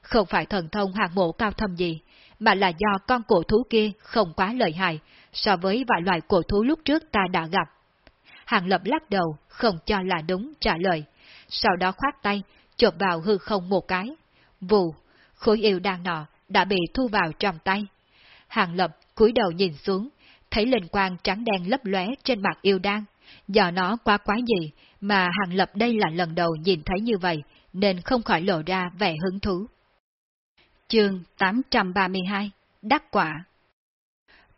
Không phải thần thông hàng mộ cao thâm gì, mà là do con cổ thú kia không quá lợi hại so với vài loại cổ thú lúc trước ta đã gặp. Hàng lập lắc đầu, không cho là đúng trả lời, sau đó khoát tay, chộp vào hư không một cái. Vù, khối yêu đang nọ đã bị thu vào trong tay. Hàng lập cúi đầu nhìn xuống, thấy linh quang trắng đen lấp lóe trên mặt yêu đan. Do nó quá quái gì mà hàng lập đây là lần đầu nhìn thấy như vậy, nên không khỏi lộ ra vẻ hứng thú. Chương 832 Đắc quả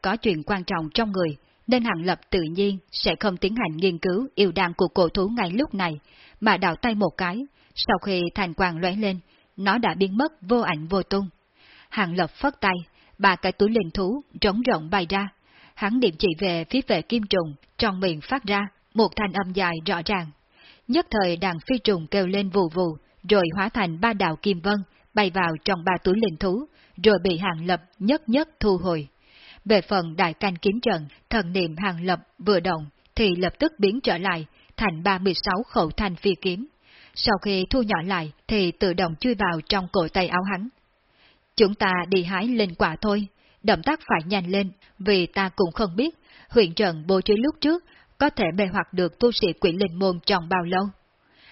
Có chuyện quan trọng trong người, nên Hàng Lập tự nhiên sẽ không tiến hành nghiên cứu yêu đan của cổ thú ngay lúc này, mà đào tay một cái, sau khi thành quang lóe lên, nó đã biến mất vô ảnh vô tung. Hàng Lập phất tay, ba cái túi linh thú rỗng rộng bay ra. Hắn điểm chỉ về phía vệ kim trùng, trong miệng phát ra một thanh âm dài rõ ràng. Nhất thời đàn phi trùng kêu lên vù vù, rồi hóa thành ba đạo kim vân, bay vào trong ba túi linh thú, rồi bị hàng lập nhất nhất thu hồi. Về phần đại canh kiếm trận, thần niệm hàng lập vừa động, thì lập tức biến trở lại, thành 36 khẩu thanh phi kiếm. Sau khi thu nhỏ lại, thì tự động chui vào trong cổ tay áo hắn. Chúng ta đi hái lên quả thôi, động tác phải nhanh lên, vì ta cũng không biết huyện trận bố trí lúc trước có thể mê hoặc được tu sĩ quỷ linh môn trong bao lâu.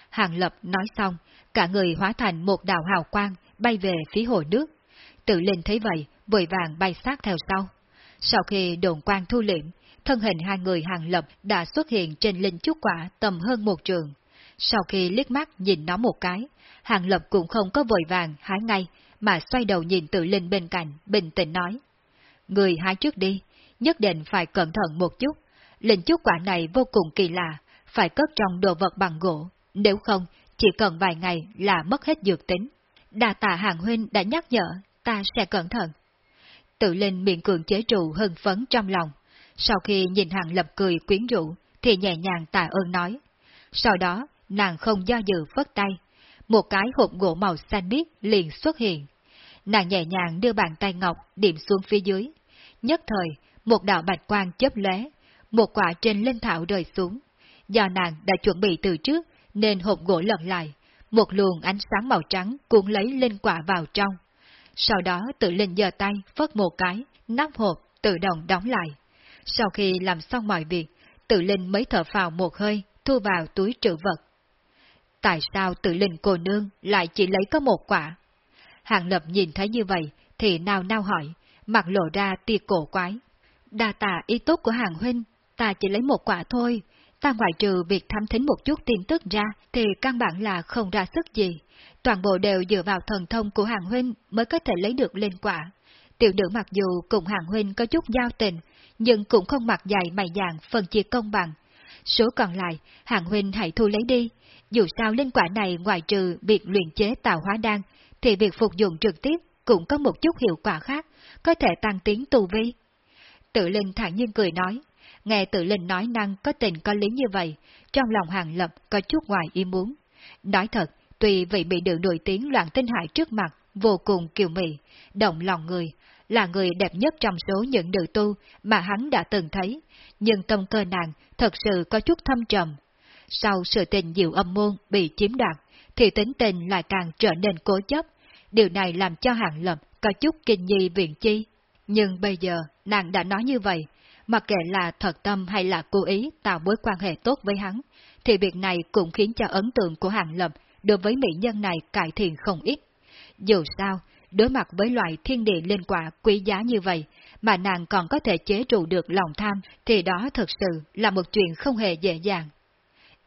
Hàng Lập nói xong, cả người hóa thành một đạo hào quang bay về phía hồ nước. Tự linh thấy vậy, vội vàng bay sát theo sau. Sau khi đồn quang thu liệm, thân hình hai người hàng lập đã xuất hiện trên linh trúc quả tầm hơn một trường. Sau khi liếc mắt nhìn nó một cái, hàng lập cũng không có vội vàng hái ngay, mà xoay đầu nhìn tự linh bên cạnh, bình tĩnh nói. Người hái trước đi, nhất định phải cẩn thận một chút. Linh trúc quả này vô cùng kỳ lạ, phải cất trong đồ vật bằng gỗ, nếu không, chỉ cần vài ngày là mất hết dược tính. Đà tạ hàng huynh đã nhắc nhở, ta sẽ cẩn thận. Tự linh miệng cường chế trụ hưng phấn trong lòng. Sau khi nhìn hàng lập cười quyến rũ, thì nhẹ nhàng tạ ơn nói. Sau đó, nàng không do dự phất tay. Một cái hộp gỗ màu xanh biếc liền xuất hiện. Nàng nhẹ nhàng đưa bàn tay ngọc điểm xuống phía dưới. Nhất thời, một đạo bạch quang chớp lóe, một quả trên linh thảo rơi xuống. Do nàng đã chuẩn bị từ trước, nên hộp gỗ lật lại, một luồng ánh sáng màu trắng cuốn lấy linh quả vào trong. Sau đó tự linh giơ tay phất một cái, nắp hộp tự động đóng lại. Sau khi làm xong mọi việc, tự linh mới thở phào một hơi, thu vào túi trữ vật. Tại sao tự linh cô nương lại chỉ lấy có một quả? Hàng lập nhìn thấy như vậy, thì nào nào hỏi, mặt lộ ra tia cổ quái. Đa tạ ý tốt của hàng huynh, ta chỉ lấy một quả thôi, ta ngoại trừ việc thăm thính một chút tin tức ra, thì căn bản là không ra sức gì. Toàn bộ đều dựa vào thần thông của hàng huynh mới có thể lấy được lên quả. Tiểu nữ mặc dù cùng hàng huynh có chút giao tình, nhưng cũng không mặc dày mày dạng phân chia công bằng. Số còn lại, hàng huynh hãy thu lấy đi. Dù sao linh quả này ngoại trừ việc luyện chế tạo hóa đan, thì việc phục dụng trực tiếp cũng có một chút hiệu quả khác, có thể tăng tiến tu vi. Tự linh thản nhiên cười nói, nghe tự linh nói năng có tình có lý như vậy, trong lòng hàng lập có chút ngoài ý muốn. Nói thật, tuy vị bị đường nổi tiếng loạn tinh hại trước mặt, vô cùng kiều mị, động lòng người, là người đẹp nhất trong số những nữ tu mà hắn đã từng thấy, nhưng tâm cơ nàng thật sự có chút thâm trầm. Sau sự tình diệu âm môn bị chiếm đoạt, thì tính tình lại càng trở nên cố chấp. Điều này làm cho hàng lập có chút kinh nhi viện chi. Nhưng bây giờ, nàng đã nói như vậy, mặc kệ là thật tâm hay là cố ý tạo mối quan hệ tốt với hắn, thì việc này cũng khiến cho ấn tượng của hàng lập đối với mỹ nhân này cải thiện không ít. Dù sao, đối mặt với loại thiên địa linh quả quý giá như vậy, mà nàng còn có thể chế trụ được lòng tham, thì đó thật sự là một chuyện không hề dễ dàng.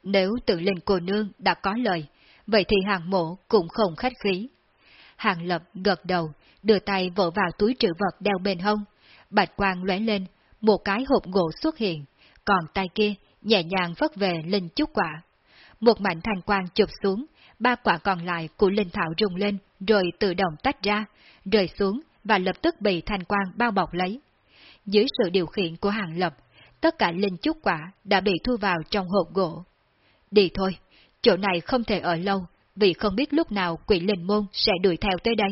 Nếu tự linh cô nương đã có lời, vậy thì hàng mộ cũng không khách khí. Hàng lập gật đầu, đưa tay vỗ vào túi trữ vật đeo bên hông, bạch quang lóe lên, một cái hộp gỗ xuất hiện, còn tay kia nhẹ nhàng vất về linh chút quả. Một mảnh thanh quang chụp xuống, ba quả còn lại của linh thảo rung lên rồi tự động tách ra, rơi xuống và lập tức bị thanh quang bao bọc lấy. Dưới sự điều khiển của hàng lập, tất cả linh chút quả đã bị thu vào trong hộp gỗ. Đi thôi, chỗ này không thể ở lâu, vì không biết lúc nào quỷ linh môn sẽ đuổi theo tới đây.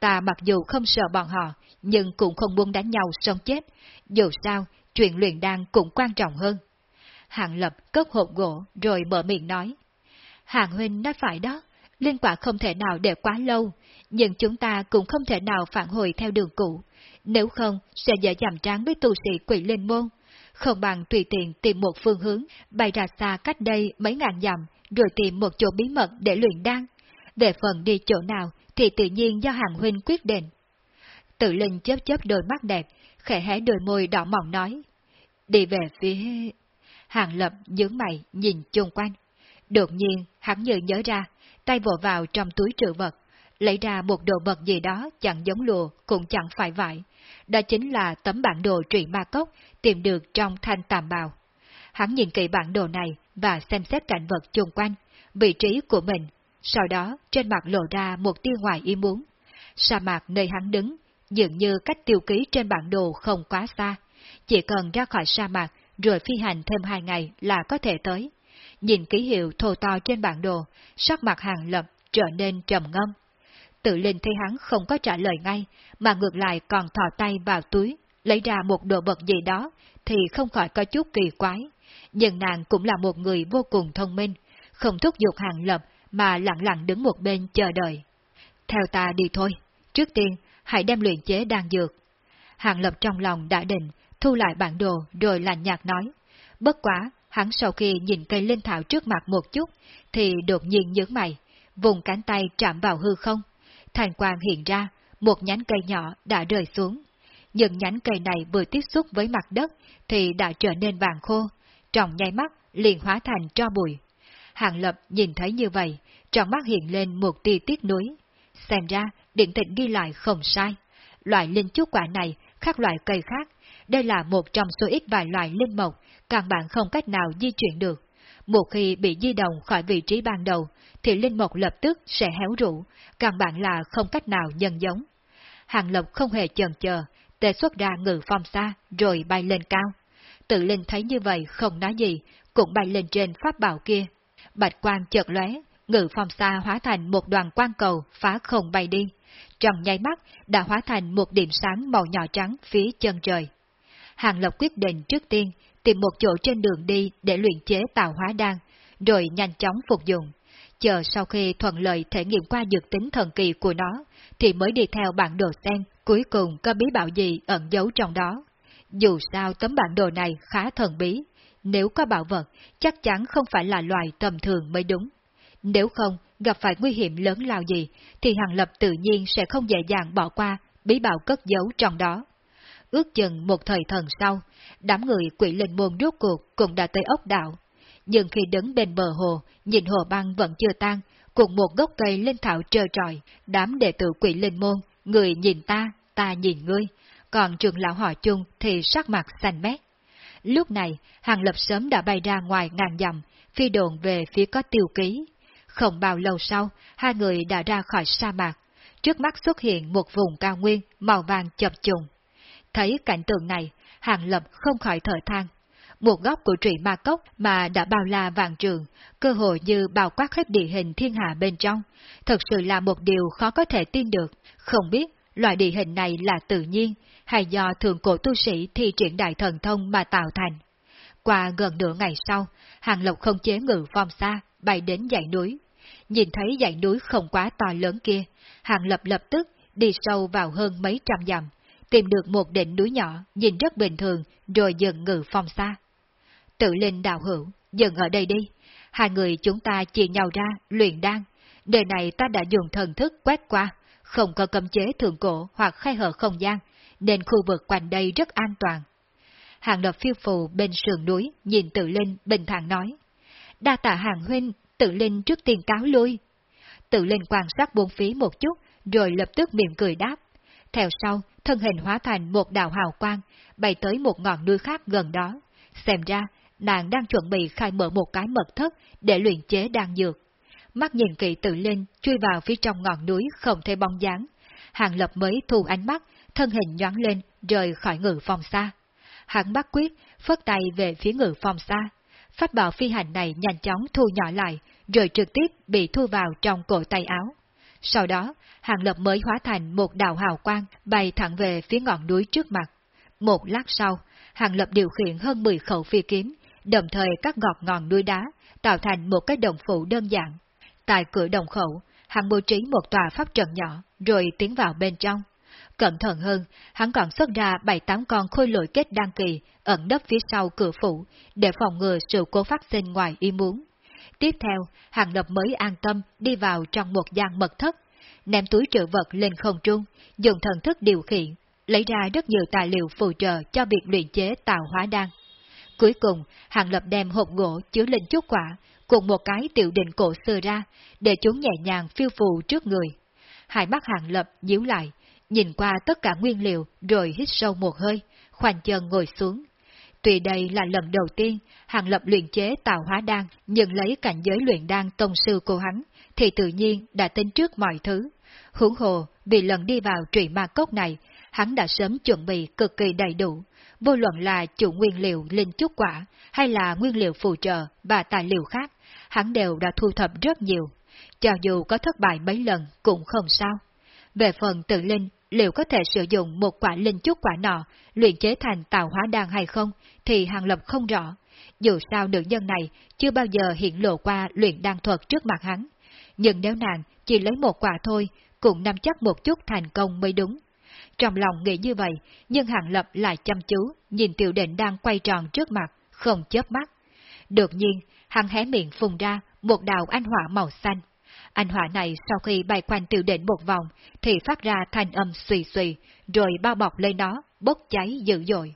Ta mặc dù không sợ bọn họ, nhưng cũng không muốn đánh nhau sống chết. Dù sao, chuyện luyện đan cũng quan trọng hơn. Hàng lập cất hộp gỗ rồi mở miệng nói. Hàng huynh nói phải đó, liên quả không thể nào để quá lâu, nhưng chúng ta cũng không thể nào phản hồi theo đường cũ. Nếu không, sẽ dễ dàng tráng với tu sĩ quỷ linh môn. Không bằng tùy tiện tìm một phương hướng, bay ra xa cách đây mấy ngàn dặm, rồi tìm một chỗ bí mật để luyện đan. Về phần đi chỗ nào thì tự nhiên do hàng huynh quyết định. Tự linh chớp chớp đôi mắt đẹp, khẽ hé đôi môi đỏ mỏng nói. Đi về phía... Hàng lập nhướng mày nhìn chung quanh. Đột nhiên, hắn như nhớ ra, tay vội vào trong túi trữ vật, lấy ra một đồ vật gì đó chẳng giống lùa cũng chẳng phải vải. Đó chính là tấm bản đồ truyện ma cốc tìm được trong thanh tàm bào. Hắn nhìn kỹ bản đồ này và xem xét cảnh vật chung quanh, vị trí của mình. Sau đó, trên mặt lộ ra một tia ngoài ý muốn. Sa mạc nơi hắn đứng, dường như cách tiêu ký trên bản đồ không quá xa. Chỉ cần ra khỏi sa mạc, rồi phi hành thêm hai ngày là có thể tới. Nhìn ký hiệu thô to trên bản đồ, sắc mặt hàng lập trở nên trầm ngâm. Tự linh thấy hắn không có trả lời ngay, mà ngược lại còn thò tay vào túi, lấy ra một đồ vật gì đó, thì không khỏi có chút kỳ quái. Nhưng nàng cũng là một người vô cùng thông minh, không thúc giục hàng lập mà lặng lặng đứng một bên chờ đợi. Theo ta đi thôi, trước tiên hãy đem luyện chế đan dược. Hàng lập trong lòng đã định, thu lại bản đồ rồi lạnh nhạt nói. Bất quá, hắn sau khi nhìn cây linh thảo trước mặt một chút, thì đột nhiên nhướng mày, vùng cánh tay chạm vào hư không. Thành quang hiện ra, một nhánh cây nhỏ đã rơi xuống. Những nhánh cây này vừa tiếp xúc với mặt đất thì đã trở nên vàng khô, trong nháy mắt liền hóa thành tro bụi. Hàng Lập nhìn thấy như vậy, trong mắt hiện lên một tia tiếc nuối. Xem ra, điện tịch ghi lại không sai. Loại linh chút quả này khác loại cây khác. Đây là một trong số ít vài loại linh mộc, căn bản không cách nào di chuyển được. Một khi bị di động khỏi vị trí ban đầu, thì linh mục lập tức sẽ héo rũ, càng bạn là không cách nào nhân giống. Hàng Lộc không hề chần chờ, tề xuất ra ngự phong xa, rồi bay lên cao. Tự linh thấy như vậy không nói gì, cũng bay lên trên pháp bảo kia. Bạch quang chợt lóe, ngự phong xa hóa thành một đoàn quang cầu phá không bay đi. Trong nháy mắt đã hóa thành một điểm sáng màu nhỏ trắng phía chân trời. Hàng Lộc quyết định trước tiên tìm một chỗ trên đường đi để luyện chế tạo hóa đan, rồi nhanh chóng phục dụng. Chờ sau khi thuận lợi thể nghiệm qua dược tính thần kỳ của nó, thì mới đi theo bản đồ sen cuối cùng có bí bảo gì ẩn giấu trong đó. Dù sao tấm bản đồ này khá thần bí, nếu có bảo vật, chắc chắn không phải là loài tầm thường mới đúng. Nếu không, gặp phải nguy hiểm lớn lao gì, thì Hàng Lập tự nhiên sẽ không dễ dàng bỏ qua bí bảo cất giấu trong đó. Ước chừng một thời thần sau, đám người quỷ linh môn rốt cuộc cũng đã tới ốc đảo. Nhưng khi đứng bên bờ hồ, nhìn hồ băng vẫn chưa tan, cùng một gốc cây lên thảo trơ trọi, đám đệ tử quỷ linh môn, người nhìn ta, ta nhìn ngươi, còn trường lão họ chung thì sắc mặt xanh mét. Lúc này, Hàng Lập sớm đã bay ra ngoài ngàn dặm, phi đồn về phía có tiêu ký. Không bao lâu sau, hai người đã ra khỏi sa mạc. Trước mắt xuất hiện một vùng cao nguyên màu vàng chập trùng. Thấy cảnh tượng này, Hàng Lập không khỏi thở than. Một góc của trụy ma cốc mà đã bao la vàng trường, cơ hội như bao quát hết địa hình thiên hạ bên trong, thật sự là một điều khó có thể tin được. Không biết loại địa hình này là tự nhiên, hay do thượng cổ tu sĩ thi triển đại thần thông mà tạo thành. Qua gần nửa ngày sau, Hàng Lộc không chế ngự phong xa, bay đến dãy núi. Nhìn thấy dãy núi không quá to lớn kia, Hàng Lập lập tức đi sâu vào hơn mấy trăm dặm, tìm được một đỉnh núi nhỏ, nhìn rất bình thường, rồi dần ngự phong xa. Tự linh đào hữu, dừng ở đây đi. Hai người chúng ta chia nhau ra, luyện đan. Đời này ta đã dùng thần thức quét qua, không có cấm chế thượng cổ hoặc khai hở không gian, nên khu vực quanh đây rất an toàn. Hàng lập phiêu phù bên sườn núi, nhìn tự linh bình thản nói. Đa tạ hàng huynh, tự linh trước tiên cáo lui. Tự linh quan sát bốn phía một chút, rồi lập tức mỉm cười đáp. Theo sau, thân hình hóa thành một đạo hào quang, bay tới một ngọn núi khác gần đó. Xem ra, nàng đang chuẩn bị khai mở một cái mật thất để luyện chế đan dược. Mắt nhìn kỵ tự linh chui vào phía trong ngọn núi không thấy bóng dáng. Hàng lập mới thu ánh mắt, thân hình nhoáng lên, rời khỏi ngự phòng xa. Hắn bắt quyết, phất tay về phía ngự phòng xa. Phát bảo phi hành này nhanh chóng thu nhỏ lại, rồi trực tiếp bị thu vào trong cổ tay áo. Sau đó, hàng lập mới hóa thành một đạo hào quang bay thẳng về phía ngọn núi trước mặt. Một lát sau, hàng lập điều khiển hơn 10 khẩu phi kiếm, đồng thời cắt gọt ngọn núi đá, tạo thành một cái đồng phụ đơn giản. Tại cửa đồng khẩu, hắn bố trí một tòa pháp trận nhỏ, rồi tiến vào bên trong. Cẩn thận hơn, hắn còn xuất ra bảy tám con khôi lội kết đăng kỳ, ẩn nấp phía sau cửa phủ, để phòng ngừa sự cố phát sinh ngoài ý muốn. Tiếp theo, hàng lập mới an tâm đi vào trong một gian mật thất, ném túi trữ vật lên không trung, dùng thần thức điều khiển, lấy ra rất nhiều tài liệu phù trợ cho việc luyện chế tạo hóa đan. Cuối cùng, Hàng Lập đem hộp gỗ chứa linh chút quả, cùng một cái tiểu định cổ xưa ra, để chúng nhẹ nhàng phiêu phù trước người. Hai mắt Hàng Lập nhíu lại, nhìn qua tất cả nguyên liệu rồi hít sâu một hơi, khoanh chân ngồi xuống. Tuy đây là lần đầu tiên Hàng Lập luyện chế tạo hóa đan, nhưng lấy cảnh giới luyện đan tông sư của hắn, thì tự nhiên đã tính trước mọi thứ. Hưởng hồ, vì lần đi vào trụy ma cốc này, hắn đã sớm chuẩn bị cực kỳ đầy đủ, vô luận là chủ nguyên liệu linh trúc quả, hay là nguyên liệu phù trợ và tài liệu khác, hắn đều đã thu thập rất nhiều. Cho dù có thất bại mấy lần cũng không sao. Về phần tự linh, liệu có thể sử dụng một quả linh trúc quả nọ, luyện chế thành tạo hóa đan hay không, thì Hàng Lập không rõ. Dù sao nữ nhân này chưa bao giờ hiện lộ qua luyện đan thuật trước mặt hắn. Nhưng nếu nàng chỉ lấy một quả thôi, cũng nắm chắc một chút thành công mới đúng. Trong lòng nghĩ như vậy, nhưng Hàng Lập lại chăm chú, nhìn tiểu định đang quay tròn trước mặt, không chớp mắt. Đột nhiên, hắn hé miệng phùng ra một đạo anh hỏa màu xanh. Anh hỏa này sau khi bay quanh tiểu định một vòng, thì phát ra thanh âm xùy xùy, rồi bao bọc lên nó, bốc cháy dữ dội.